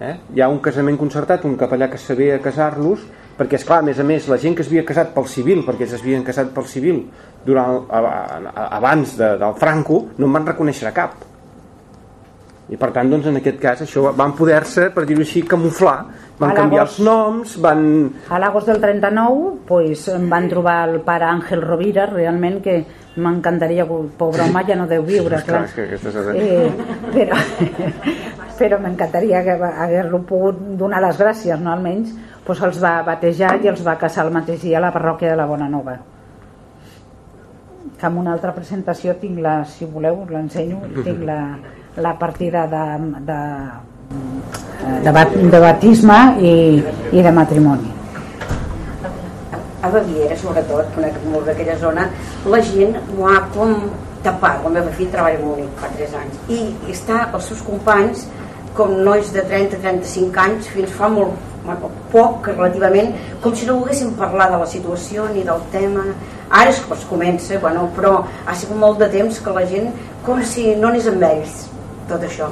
eh? hi ha un casament concertat un capellà que sabia casar-los perquè és clar, a més a més la gent que es havia casat pel civil perquè es havien casat pel civil durant, abans de, del Franco no en van reconèixer cap i per tant doncs, en aquest cas això van poder-se per dir-ho així camuflar van canviar els noms van... a l'agost del 39 pues, van trobar el pare Àngel Rovira realment que m'encantaria pobre home ja no deu viure clar, clar. És que eh, però, però m'encantaria haver-lo pogut donar les gràcies no? almenys pues els va batejar i els va casar el mateix dia a la parròquia de la Bona Nova que amb una altra presentació tinc la, si voleu l'ensenyo tinc la, la partida de, de, de, de batisme i, i de matrimoni. A Baviera sobretot, conec molt d'aquella zona. La gent ho ha com tapat la meva filla treballa a Múnich fa 3 anys. I, està els seus companys com nois de 30-35 anys fins fa molt poc relativament com si no volguéssim parlar de la situació ni del tema. Ara es, es comença bueno, però ha sigut molt de temps que la gent com si no anés amb ells tot això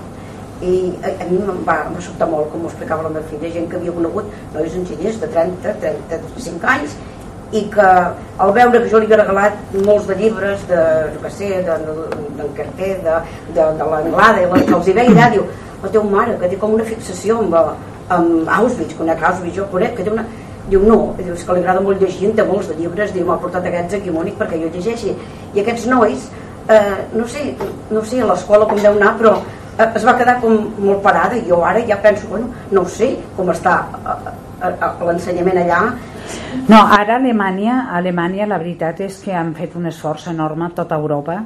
i a, a mi em va, va sobtar molt com ho explicava la meva filla gent que havia conegut nois enginyers de 30-35 anys i que al veure que jo li havia regalat molts de llibres de, no sé, d'en de, de, Carter, de, de, de l'Anglada, que els hi veia diu, la teva mare, que té com una fixació amb, amb Auschwitz, conec Auschwitz, jo conec, que té una... Diu, no, diu, és que li agrada molt llegir, té molts de llibres, diu, m'ha portat aquests aquí a perquè jo llegeixi. I aquests nois, eh, no sé, no sé a l'escola com deu anar, però es va quedar com molt parada i jo ara ja penso, bueno, no sé com està eh, eh, l'ensenyament allà? No, ara Alemanya, Alemanya la veritat és que han fet un esforç enorme tota Europa,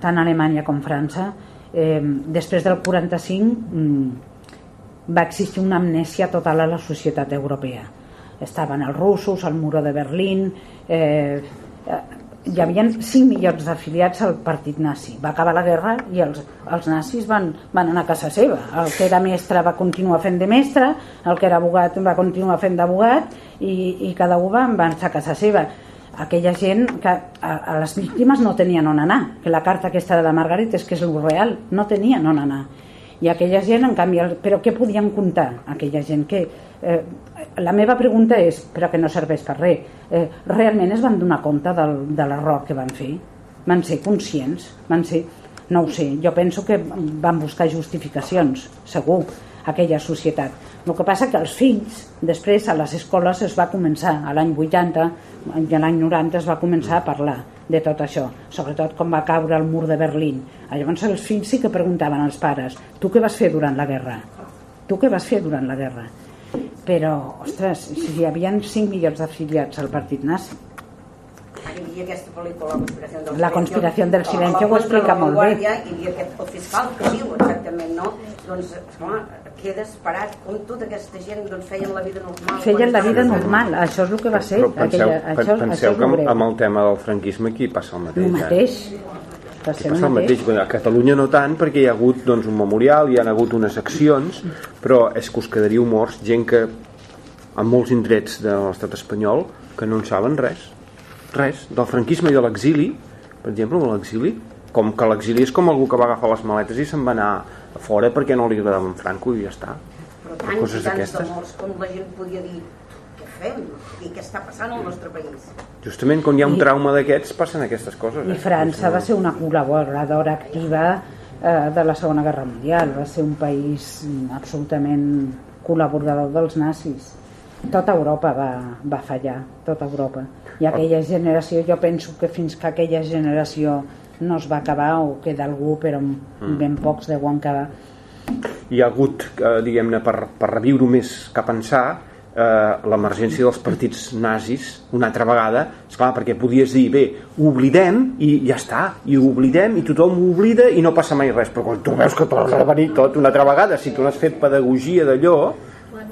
tant Alemanya com França, eh, després del 45 mm, va existir una amnèsia total a la societat europea. Estaven els russos, el muro de Berlín eh, eh, hi havia 5 milions d'afiliats al partit nazi. Va acabar la guerra i els, els nazis van, van anar a casa seva. El que era mestre va continuar fent de mestre el que era abogat va continuar fent d'abogat i, i cada un va, va a casa seva. Aquella gent que a, a les víctimes no tenien on anar que la carta aquesta de la Margaret és que és el real no tenien on anar. I aquella gent en canvi, però què podien comptar aquella gent que eh, la meva pregunta és, però que no serveix per res eh, realment es van donar compte del, de l'error que van fer van ser conscients van ser, no ho sé, jo penso que van buscar justificacions segur, aquella societat el que passa que els fills, després a les escoles es va començar, a l'any 80 i a l'any 90 es va començar a parlar de tot això, sobretot quan va caure el mur de Berlín. Llavors els fills sí que preguntaven als pares, tu què vas fer durant la guerra? Tu què vas fer durant la guerra? Però, ostres, si hi havia 5 milions d'afiliats al partit nazi, hi havia aquesta pel·lícula La conspiració del La conspiració del silenci ho explica molt bé. Hi havia aquest, fiscal que diu exactament, no? Doncs, esclar, quedes parat com tota aquesta gent doncs, feien la vida normal. Feien la vida normal, això és el que va ser. Però penseu, aquella, això, penseu això que amb, amb el tema del franquisme aquí passa el mateix. El mateix. Eh? Passa el mateix. A Catalunya no tant perquè hi ha hagut doncs, un memorial, hi ha hagut unes accions, però és que us quedaríeu morts gent que en molts indrets de l'estat espanyol que no en saben res res, del franquisme i de l'exili per exemple, amb l'exili com que l'exili és com algú que va agafar les maletes i se'n va anar a fora perquè no li agradava en Franco i ja està però tants Coses de d'aquestes. morts com la gent podia dir fem i què està passant al nostre país justament quan hi ha un I- trauma d'aquests passen aquestes coses I eh? França va ser una col·laboradora activa eh, de la Segona Guerra Mundial, va ser un país absolutament col·laborador dels nazis. Tota Europa va, va fallar, tota Europa. I aquella generació, jo penso que fins que aquella generació no es va acabar, o queda algú, però mm. ben pocs deuen quedar. hi ha hagut, eh, diguem-ne, per, per reviure més que pensar, eh, l'emergència dels partits nazis una altra vegada, esclar, perquè podies dir bé, ho oblidem i ja està i ho oblidem i tothom ho oblida i no passa mai res, però quan tu veus que torna a venir tot una altra vegada, si tu no has fet pedagogia d'allò,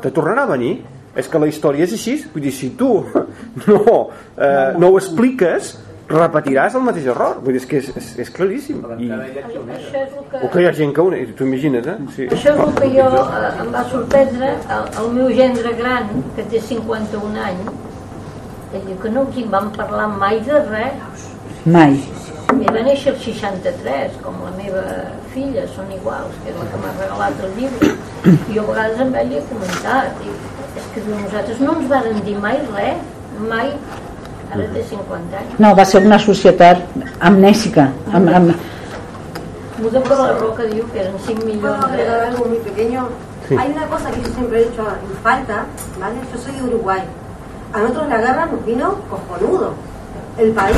te tornarà a venir. És que la història és així. Vull dir, si tu no, eh, no ho expliques repetiràs el mateix error vull dir, és que és, és, és claríssim I, Això és que... o que hi ha gent que ho nega, tu imagina't eh? sí. Això és el que jo eh, em va sorprendre el, el meu gendre gran, que té 51 anys, que diu que no en vam parlar mai de res. Mai. I va néixer el 63, com la meva filla, són iguals, que és la que m'ha regalat el llibre. I jo a vegades amb ell he comentat, i és que nosaltres no ens varen dir mai res, mai. Ara té 50 anys. No, va ser una societat amnèsica. Amb, amb, Muda per la roca diu que eren 5 ¿Puedo milions agregar de... algo muy pequeño? Hay una cosa que yo siempre he dicho en falta, ¿vale? Yo soy de Uruguay. A nosotros la guerra nos vino cojonudo. El país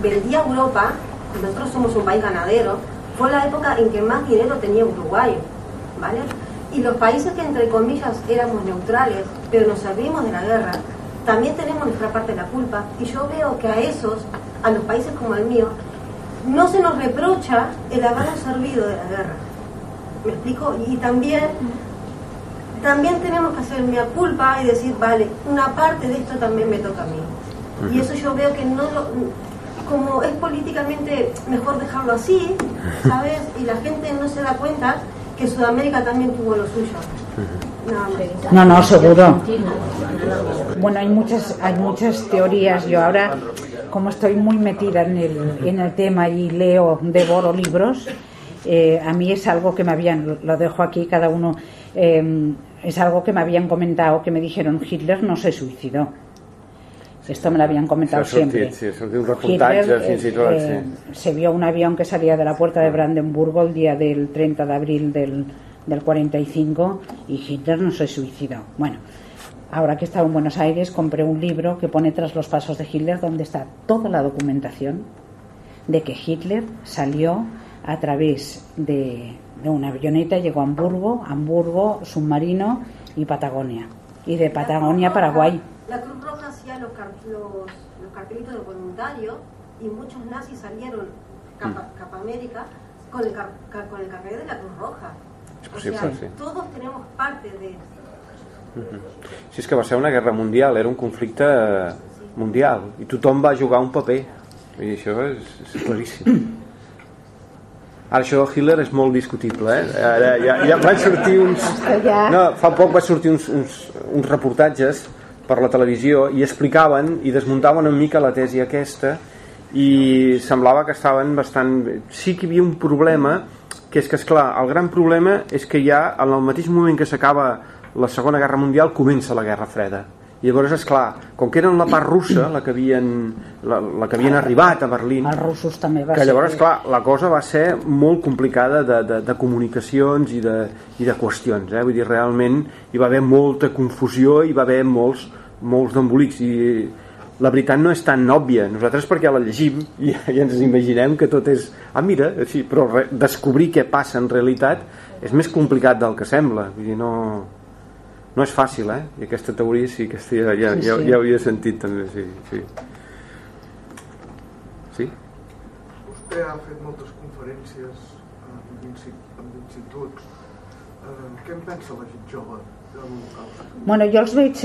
vendía a Europa, nosotros somos un país ganadero, fue la época en que más dinero tenía Uruguay, ¿vale? Y los países que entre comillas éramos neutrales, pero nos servimos de la guerra, también tenemos nuestra parte de la culpa. Y yo veo que a esos, a los países como el mío, no se nos reprocha el habernos servido de la guerra. ¿Me explico? Y también, también tenemos que hacer mi culpa y decir, vale, una parte de esto también me toca a mí. Y eso yo veo que no lo, como es políticamente mejor dejarlo así, ¿sabes? Y la gente no se da cuenta que Sudamérica también tuvo lo suyo. No, no, seguro. Bueno, hay muchas, hay muchas teorías. Yo ahora, como estoy muy metida en el, en el tema y leo, devoro libros, eh, a mí es algo que me habían, lo dejo aquí cada uno, eh, es algo que me habían comentado, que me dijeron, Hitler no se suicidó. Esto me lo habían comentado Sí, siempre. sí, tot, eh, se vio un avión que salía de la puerta de Brandenburgo el día del 30 de abril del, del 45 y Hitler no se suicidó. Bueno, ahora que estaba en Buenos Aires compré un libro que pone tras los pasos de Hitler donde está toda la documentación de que Hitler salió a través de, de una avioneta, llegó a Hamburgo, Hamburgo, submarino y Patagonia. Y de Patagonia a Paraguay. La Cruz Roja hacía los, los, los cartelitos de voluntarios y muchos nazis salieron capa, capa América con el, con el cartel de la Cruz Roja. O possible, sea, sí. todos tenemos parte de Sí, és que va ser una guerra mundial, era un conflicte mundial i tothom va jugar un paper. Vull dir, això és, és claríssim. Ara això del Hitler és molt discutible, eh? Ara ja, ja van sortir uns... No, fa poc va sortir uns, uns, uns reportatges per la televisió i explicaven i desmuntaven una mica la tesi aquesta i semblava que estaven bastant... Sí que hi havia un problema, que és que, esclar, el gran problema és que ja en el mateix moment que s'acaba la Segona Guerra Mundial comença la Guerra Freda. I llavors, és clar, com que eren la part russa, la que havien, la, la que havien arribat a Berlín, Els russos també va que llavors, ser... clar, la cosa va ser molt complicada de, de, de comunicacions i de, i de qüestions, eh? vull dir, realment hi va haver molta confusió i va haver molts, molts d'embolics i la veritat no és tan òbvia nosaltres perquè la llegim i, i ens imaginem que tot és, ah mira així, però re, descobrir què passa en realitat és més complicat del que sembla vull dir, no, no és fàcil eh? i aquesta teoria sí, aquesta ja, ja, Sí, ja, sí. ja ho havia sentit també sí, sí. sí? Vostè ha fet moltes conferències amb, insti- amb instituts. Eh, què en pensa la gent jove? Bueno, jo els veig...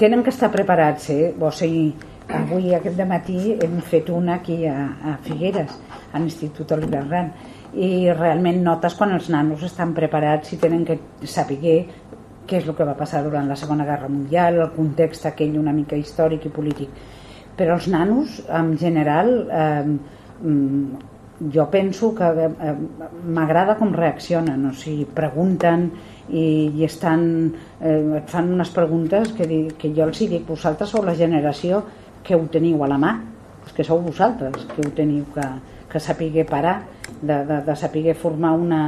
Tenen que estar preparats, eh? O sigui, avui, aquest matí hem fet una aquí a, a Figueres, a l'Institut Oliver Ran, i realment notes quan els nanos estan preparats i tenen que saber què és el que va passar durant la Segona Guerra Mundial, el context aquell una mica històric i polític. Però els nanos, en general, eh, jo penso que eh, m'agrada com reaccionen, o sigui, pregunten i, i estan, eh, et fan unes preguntes que, di, que jo els dic, vosaltres sou la generació que ho teniu a la mà, que sou vosaltres que ho teniu que, que sapiguer parar, de, de, de sapiguer formar una,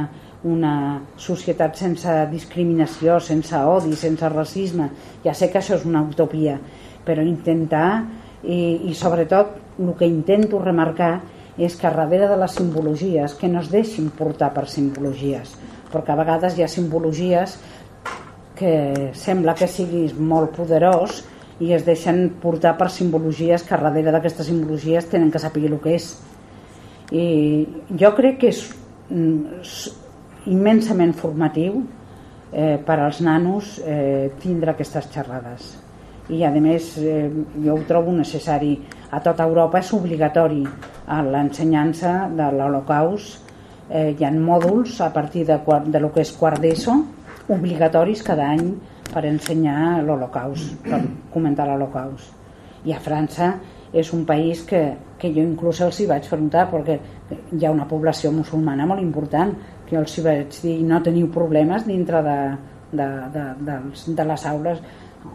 una societat sense discriminació, sense odi, sense racisme. Ja sé que això és una utopia, però intentar, i, i sobretot el que intento remarcar és que darrere de les simbologies que no es deixin portar per simbologies perquè a vegades hi ha simbologies que sembla que siguis molt poderós i es deixen portar per simbologies que darrere d'aquestes simbologies tenen que saber el que és. I jo crec que és mm, immensament formatiu eh, per als nanos eh, tindre aquestes xerrades. I a més eh, jo ho trobo necessari. A tota Europa és obligatori l'ensenyança de l'Holocaust eh, hi ha mòduls a partir de, de lo que és quart d'ESO obligatoris cada any per ensenyar l'Holocaust per comentar l'Holocaust. I a França és un país que, que jo inclús els hi vaig preguntar perquè hi ha una població musulmana molt important que els hi vaig dir no teniu problemes dintre de, de, de, de, de les aules?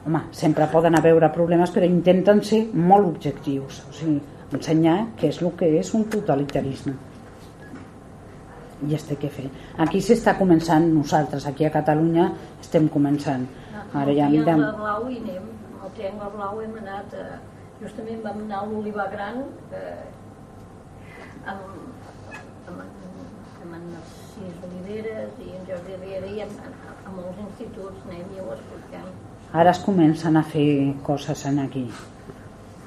Home, sempre poden haver problemes però intenten ser molt objectius o sigui, ensenyar què és el que és un totalitarisme i es té que fer. Aquí s'està començant nosaltres aquí a Catalunya estem començant. Ara ja el triangle blau hi anem. El triangle blau hem anat a, justament vam anar a l'Oliva Gran eh, amb, amb, amb en Narcís Oliveres i en Jordi Riera i a, a molts instituts anem i ho expliquem ara es comencen a fer coses en aquí.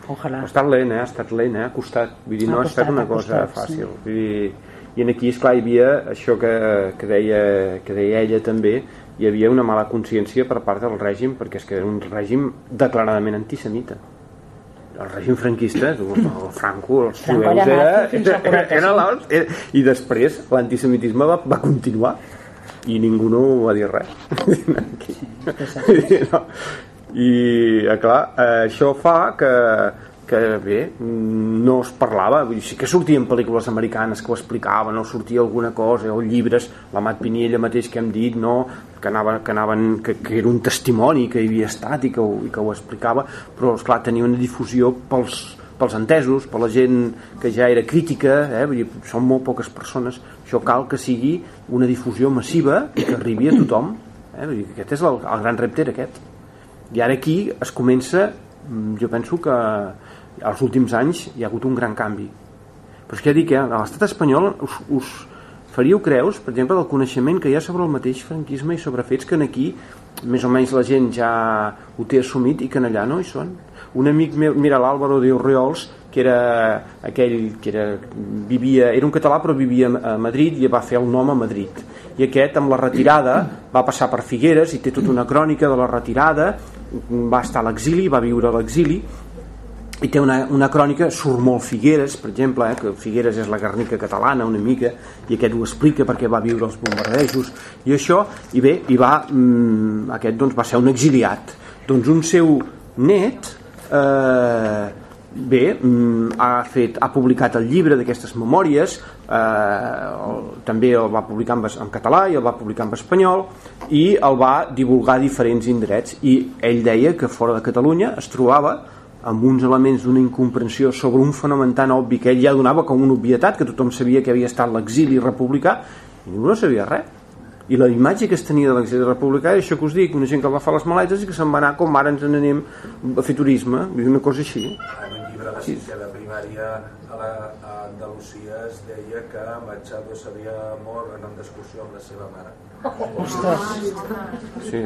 Ojalà. Ha estat lent, eh? ha estat lent, eh? ha costat. Vull dir, no ha, costat, ha estat una cosa costat, fàcil. Sí. vull dir, i en aquí esclar hi havia això que, que, deia, que deia ella també hi havia una mala consciència per part del règim perquè és que era un règim declaradament antisemita. El règim franquista el Franco, els jueus era, era, era, era, i després l'antisemitisme va, va continuar. I ningú no va dir res. No. i eh, clar, eh, això fa que que bé, no es parlava vull dir, sí que sortien pel·lícules americanes que ho explicaven o sortia alguna cosa o llibres, la Mat Piniella mateix que hem dit no? que, anava, que, anaven, que, que era un testimoni que hi havia estat i que ho, i que ho explicava però esclar, tenia una difusió pels, pels entesos, per la gent que ja era crítica, eh? Vull dir, són molt poques persones, això cal que sigui una difusió massiva i que arribi a tothom. Eh? Vull dir, aquest és el, el gran repte aquest. I ara aquí es comença, mm, jo penso que als últims anys hi ha hagut un gran canvi. Però és que ja dic, eh, a l'estat espanyol us, us faríeu creus, per exemple, del coneixement que hi ha sobre el mateix franquisme i sobre fets que en aquí més o menys la gent ja ho té assumit i que en allà no hi són un amic meu, mira l'Àlvaro de Oriols que era aquell que era, vivia, era un català però vivia a Madrid i va fer el nom a Madrid i aquest amb la retirada va passar per Figueres i té tota una crònica de la retirada va estar a l'exili, va viure a l'exili i té una, una crònica, surt molt Figueres per exemple, eh, que Figueres és la Garnica catalana una mica, i aquest ho explica perquè va viure els bombardejos i això, i bé, i va, mm, aquest doncs, va ser un exiliat. Doncs un seu net eh, bé, mm, ha, fet, ha publicat el llibre d'aquestes memòries eh, el, també el va publicar en, en català i el va publicar en espanyol i el va divulgar a diferents indrets i ell deia que fora de Catalunya es trobava amb uns elements d'una incomprensió sobre un fenomen tan obvi que ell ja donava com una obvietat que tothom sabia que havia estat l'exili republicà i ningú no sabia res i la imatge que es tenia de l'exili republicà és això que us dic, una gent que va fer les maletes i que se'n va anar com ara ens n'anem a fer turisme, una cosa així en un llibre de sí. primària a, la, Andalusia es deia que Machado s'havia mort en una excursió amb la seva mare Ostres. Sí.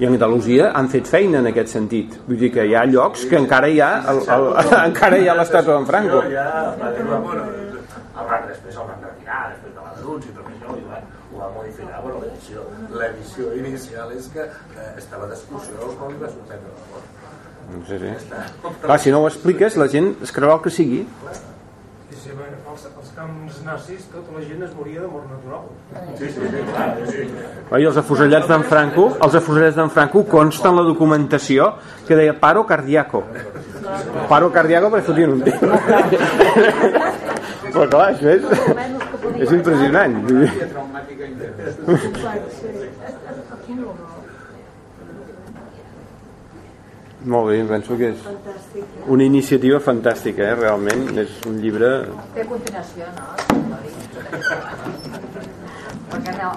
I a Andalusia han fet feina en aquest sentit. Vull dir que hi ha llocs que encara hi ha el, el, encara hi ha l'estàtua d'en Franco. Ja, el van després el van retirar, després de la denúncia i tot això, i va, ho va modificar, però l'edició, l'edició inicial és que eh, estava d'excursió quan li va sorprendre la mort. Sí, sí. Clar, si no ho expliques, la gent es creurà el que sigui. Sí, els, nazis tota la gent es moria de mort natural. Sí, sí, sí, clar, sí. I els afusellats d'en Franco, els afusellats d'en Franco consta en la documentació que deia paro cardíaco. Paro cardíaco perquè fotien un tio. Però clar, això és, és impressionant. Vull dir, traumàtica interna. Quin horror. Molt bé, penso que és una iniciativa fantàstica, eh? realment. És un llibre... Té continuació, no? per què no,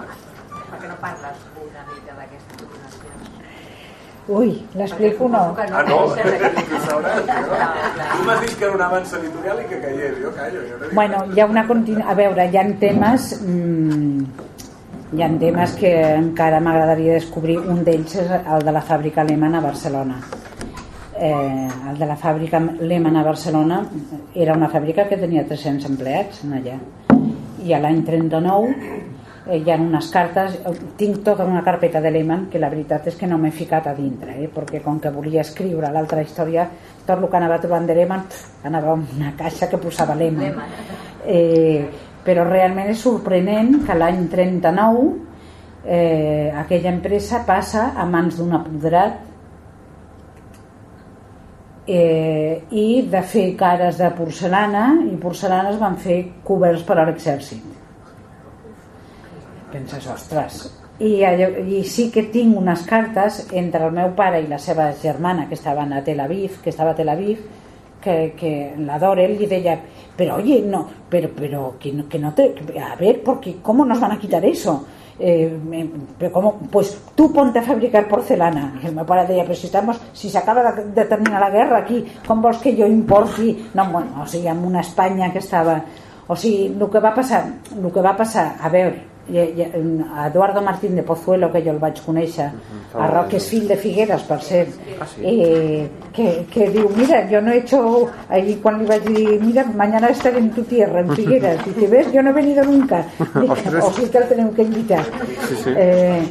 per què no parles una mica d'aquesta continuació? Ui, l'explico o no? Ah, no? Tu sabràs, no? Tu m'has dit que era un avanç editorial i que caiés. Jo callo, jo no Bueno, hi ha una continu... A veure, hi ha temes... Mm, hi ha temes que encara m'agradaria descobrir. Un d'ells és el de la fàbrica alemana a Barcelona. Eh, el de la fàbrica alemana a Barcelona era una fàbrica que tenia 300 empleats en allà. I a l'any 39 eh, hi ha unes cartes, eh, tinc tota una carpeta de Lehmann que la veritat és que no m'he ficat a dintre, eh, perquè com que volia escriure l'altra història, tot el que anava trobant de Lehmann pf, anava en una caixa que posava Lehmann. Eh, però realment és sorprenent que l'any 39 eh, aquella empresa passa a mans d'un apoderat eh, i de fer cares de porcelana i porcelanes van fer coberts per a l'exèrcit penses, ostres i, allò, i sí que tinc unes cartes entre el meu pare i la seva germana que estaven a Tel Aviv que estava a Tel Aviv que, que la Dorel li deia pero oye, no, pero, pero que, no, que no te, a ver, porque ¿cómo nos van a quitar eso? Eh, me- pero cómo, pues tú ponte a fabricar porcelana. I el meu pare deia, però si, estamos, si s'acaba de, de terminar la guerra aquí com vols que jo importi no, bueno, o sigui, amb una Espanya que estava o sigui, el que va passar el que va a veure i- i- a Eduardo Martín de Pozuelo que jo el vaig conèixer a Roque és fill de Figueres per cert eh, que, que diu mira jo no he hecho ahí quan li vaig dir mira mañana estaré en tu tierra en Figueres dice ves yo no he venido nunca o sigui que el tenim que invitar Sí, sí. eh,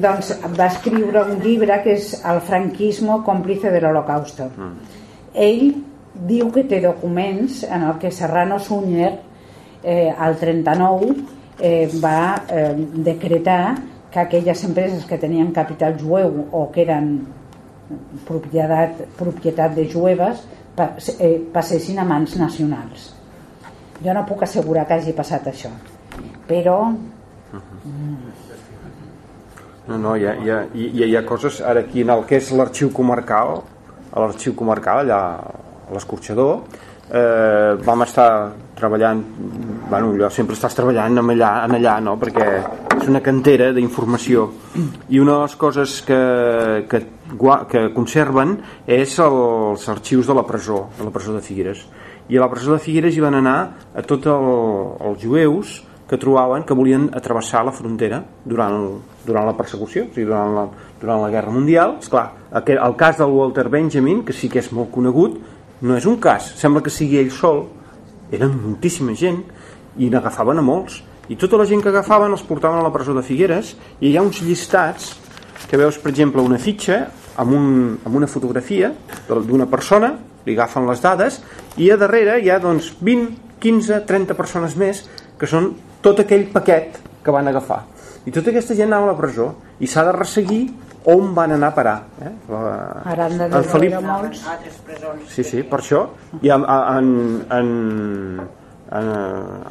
doncs va escriure un llibre que és El franquismo còmplice de l'Holocausto. Ell diu que té documents en el que Serrano Sunyer eh, al 39 eh, va eh, decretar que aquelles empreses que tenien capital jueu o que eren propietat, propietat de jueves eh, passessin a mans nacionals. Jo no puc assegurar que hagi passat això però No, no, hi ha, hi, ha, hi, ha, hi ha coses, ara aquí en el que és l'arxiu comarcal, a l'arxiu comarcal, allà a l'escorxador, eh, vam estar treballant, bueno, allò, sempre estàs treballant en allà, en allà no? perquè és una cantera d'informació i una de les coses que, que, que conserven és els arxius de la presó, de la presó de Figueres. I a la presó de Figueres hi van anar a tots el, els jueus que trobaven que volien atravessar la frontera durant, el, durant la persecució, o sigui, durant la, durant la Guerra Mundial. Esclar, aquell, el cas del Walter Benjamin, que sí que és molt conegut, no és un cas, sembla que sigui ell sol, eren moltíssima gent i n'agafaven a molts. I tota la gent que agafaven els portaven a la presó de Figueres i hi ha uns llistats que veus, per exemple, una fitxa amb, un, amb una fotografia d'una persona, li agafen les dades i a darrere hi ha doncs, 20, 15, 30 persones més que són tot aquell paquet que van agafar. I tota aquesta gent anava a la presó i s'ha de resseguir on van anar a parar. Eh? La, ara han de el Felip, Sí, sí, per això. I en, en, en, en,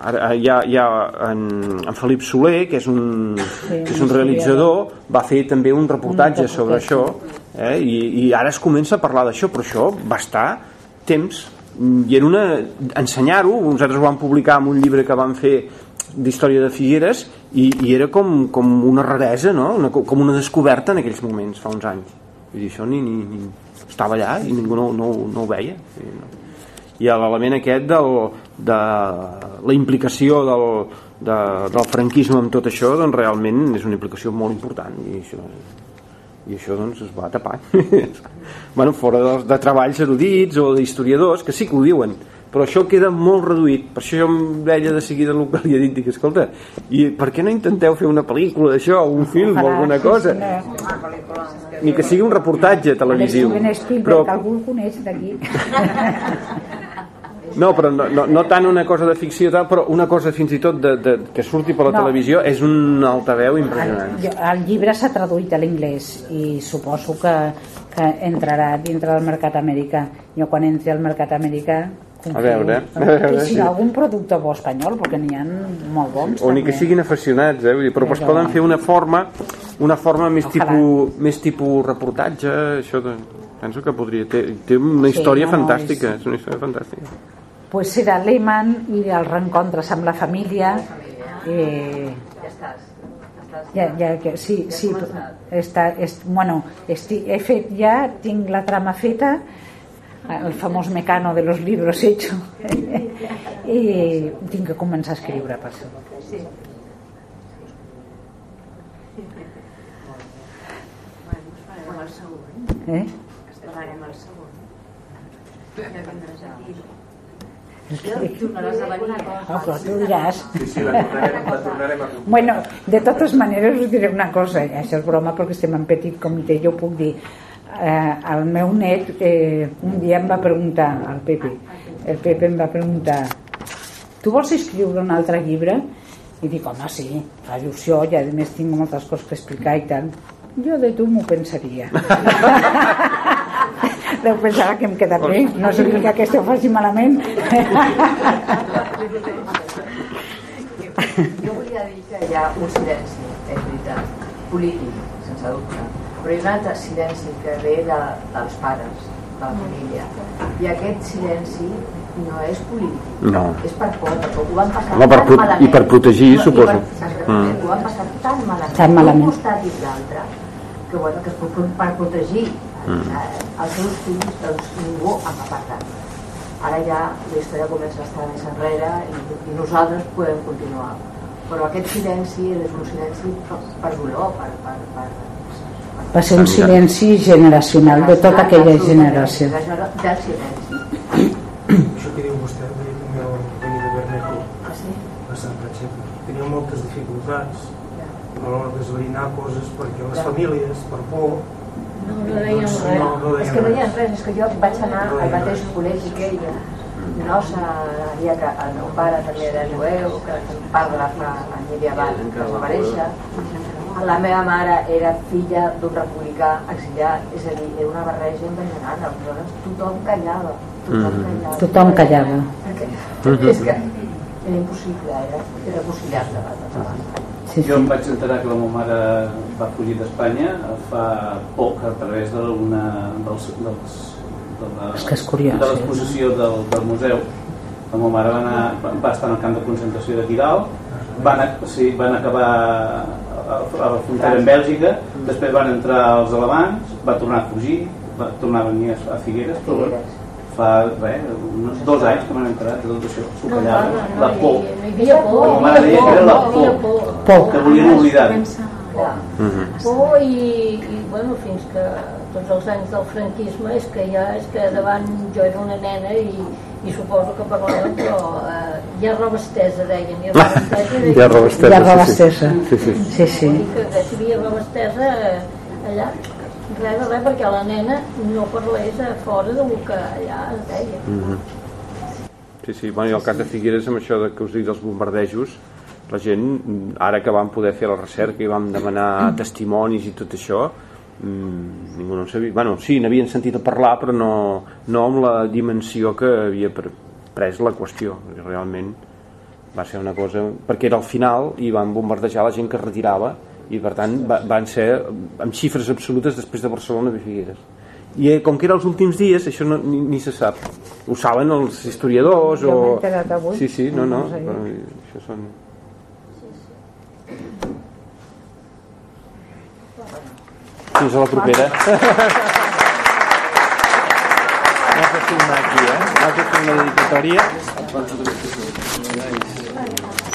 ara hi ha, hi ha en, en Felip Soler, que és un, Sí, que és un realitzador, va fer també un reportatge Un sobre això, eh? I, i ara es comença a parlar d'això, però això va estar temps i era una... ensenyar-ho, nosaltres ho vam publicar en un llibre que vam fer d'història de Figueres i, i era com, com una raresa, no? una, com una descoberta en aquells moments, fa uns anys. Dir, això ni, ni, ni estava allà i ningú no, no, no ho veia. Sí, no. I l'element aquest del, de la implicació del, de, del franquisme amb tot això, doncs realment és una implicació molt important i això, i això doncs es va tapar bueno, fora de, de treballs erudits o d'historiadors que sí que ho diuen però això queda molt reduït. Per això jo em deia de seguida el que li he dit dic, escolta, i per què no intenteu fer una pel·lícula d'això, un film o alguna cosa? ni que sigui un reportatge televisiu. Però, algú el coneix d'aquí. No, però no, no, no tant una cosa de ficció tal, però una cosa fins i tot de, de, que surti per la No. televisió és un altaveu impressionant. El, el llibre s'ha traduït a l'inglès i suposo que, que entrarà dintre del mercat americà. Jo quan entri al mercat americà confio. A veure, a veure, Que si sí. algun producte bo espanyol, perquè n'hi ha molt bons. o ni que siguin aficionats, eh? Vull dir, però, es poden fer una forma una forma més Ojalà. tipus, més tipus reportatge, això de, penso que podria, té, té una Sí, història no, no, fantàstica, és- és una història fantàstica. Pues serà Lehmann i els reencontres amb la família. Eh, Ja estàs. estàs ja, ja, que, sí, sí, està, és, bueno, estic, he fet ja, tinc la trama feta, el famós mecano de los libros hecho, i tinc que començar a escriure per això. El següent. Eh? Esperarem el següent. Ja vindràs aquí. Venir. Ah, però tu diràs. Sí, sí, la tornarem, la tornarem a Bueno, de totes maneres us diré una cosa, això és broma perquè estem en petit comitè, jo puc dir, eh, el meu net eh, un dia em va preguntar, al Pepe, el Pepe em va preguntar, tu vols escriure un altre llibre? I dic, home, sí, fa il·lusió i a més tinc moltes coses que explicar i tant. Jo de tu m'ho pensaria. Deu pensar que em queda bé, no significa que això ho faci malament. Jo volia dir que hi ha un silenci, és veritat, polític, sense dubte, però hi ha un altre silenci que ve de, dels pares, de la família. I aquest silenci no és polític, No. és per por, perquè ho van passar Home, per tan malament. i per protegir, I per- suposo. exactament, Mm. Ho van passar tan malament, Tan malament. d'un costat i l'altre, que, bueno, que es per protegir Mm. eh, els seus fills, doncs ningú en va parlar. Ara ja la història comença a estar més enrere i, i nosaltres podem continuar. Però aquest silenci és un silenci per, per dolor, per, per, per, Va ser un silenci generacional de tota aquella generació. De, del silenci. Això que diu vostè, el veí de Berneco, Ah, a Sant Pratxeco, tenia moltes dificultats a l'hora d'esbrinar coses perquè les famílies, per por, No, no deien res. no, no És deien que no ha res. és que jo vaig anar al mateix col·legi que ella. No sabia que el meu pare també era jueu, que el pare la fa any i abans que es va néixer. La meva mare era filla d'un republicà exiliat, és a dir, era una barreja impressionant. Aleshores tothom callava, tothom Mm. callava. Tothom callava. Perquè, és que era impossible, era irreconciliable. Sí, Jo em vaig enterar que la meva mare va fugir d'Espanya fa poc a través d'una dels, dels, de la- És que és curiós, de eh? l'exposició del, del museu. La meva mare va, anar, va estar en el camp de concentració de Tidal, van, a- sí, van acabar a, a la frontera amb Bèlgica, després van entrar els alemans, va tornar a fugir, va tornar a venir a, Figueres, però fa res, uns dos anys que m'han enterat de tot això, s'ho No, callava, no, no, la no, por. hi- no hi havia por, La hi mare havia deia que era la por, por, por. que volien oblidar. Clar. por i, i bueno, fins que tots els anys del franquisme és que ja és que davant jo era una nena i, i suposo que parlaven però eh, hi ha roba estesa deien hi ha roba estesa, deien, Hi ha roba estesa, Hi ha roba sí, sí. estesa. Sí, sí. Sí, sí. Que, que si hi havia roba estesa eh, allà res de res perquè la nena no parlés a fora del que allà es deia Mhm. Sí, sí, bueno, i el cas de Figueres amb això de que us dic dels bombardejos la gent, ara que vam poder fer la recerca i vam demanar testimonis i tot això mmm, ningú no en sabia bueno, sí, n'havien sentit a parlar però no, no amb la dimensió que havia pre- pres la qüestió realment va ser una cosa perquè era al final i van bombardejar la gent que es retirava i per tant va, van ser amb xifres absolutes després de Barcelona i Figueres i eh, com que era els últims dies això no, ni, ni se sap ho saben els historiadors Jo o... avui. sí, sí, no, no, No sé. però això són fins a la propera has de filmar aquí, eh? has de fer una dedicatòria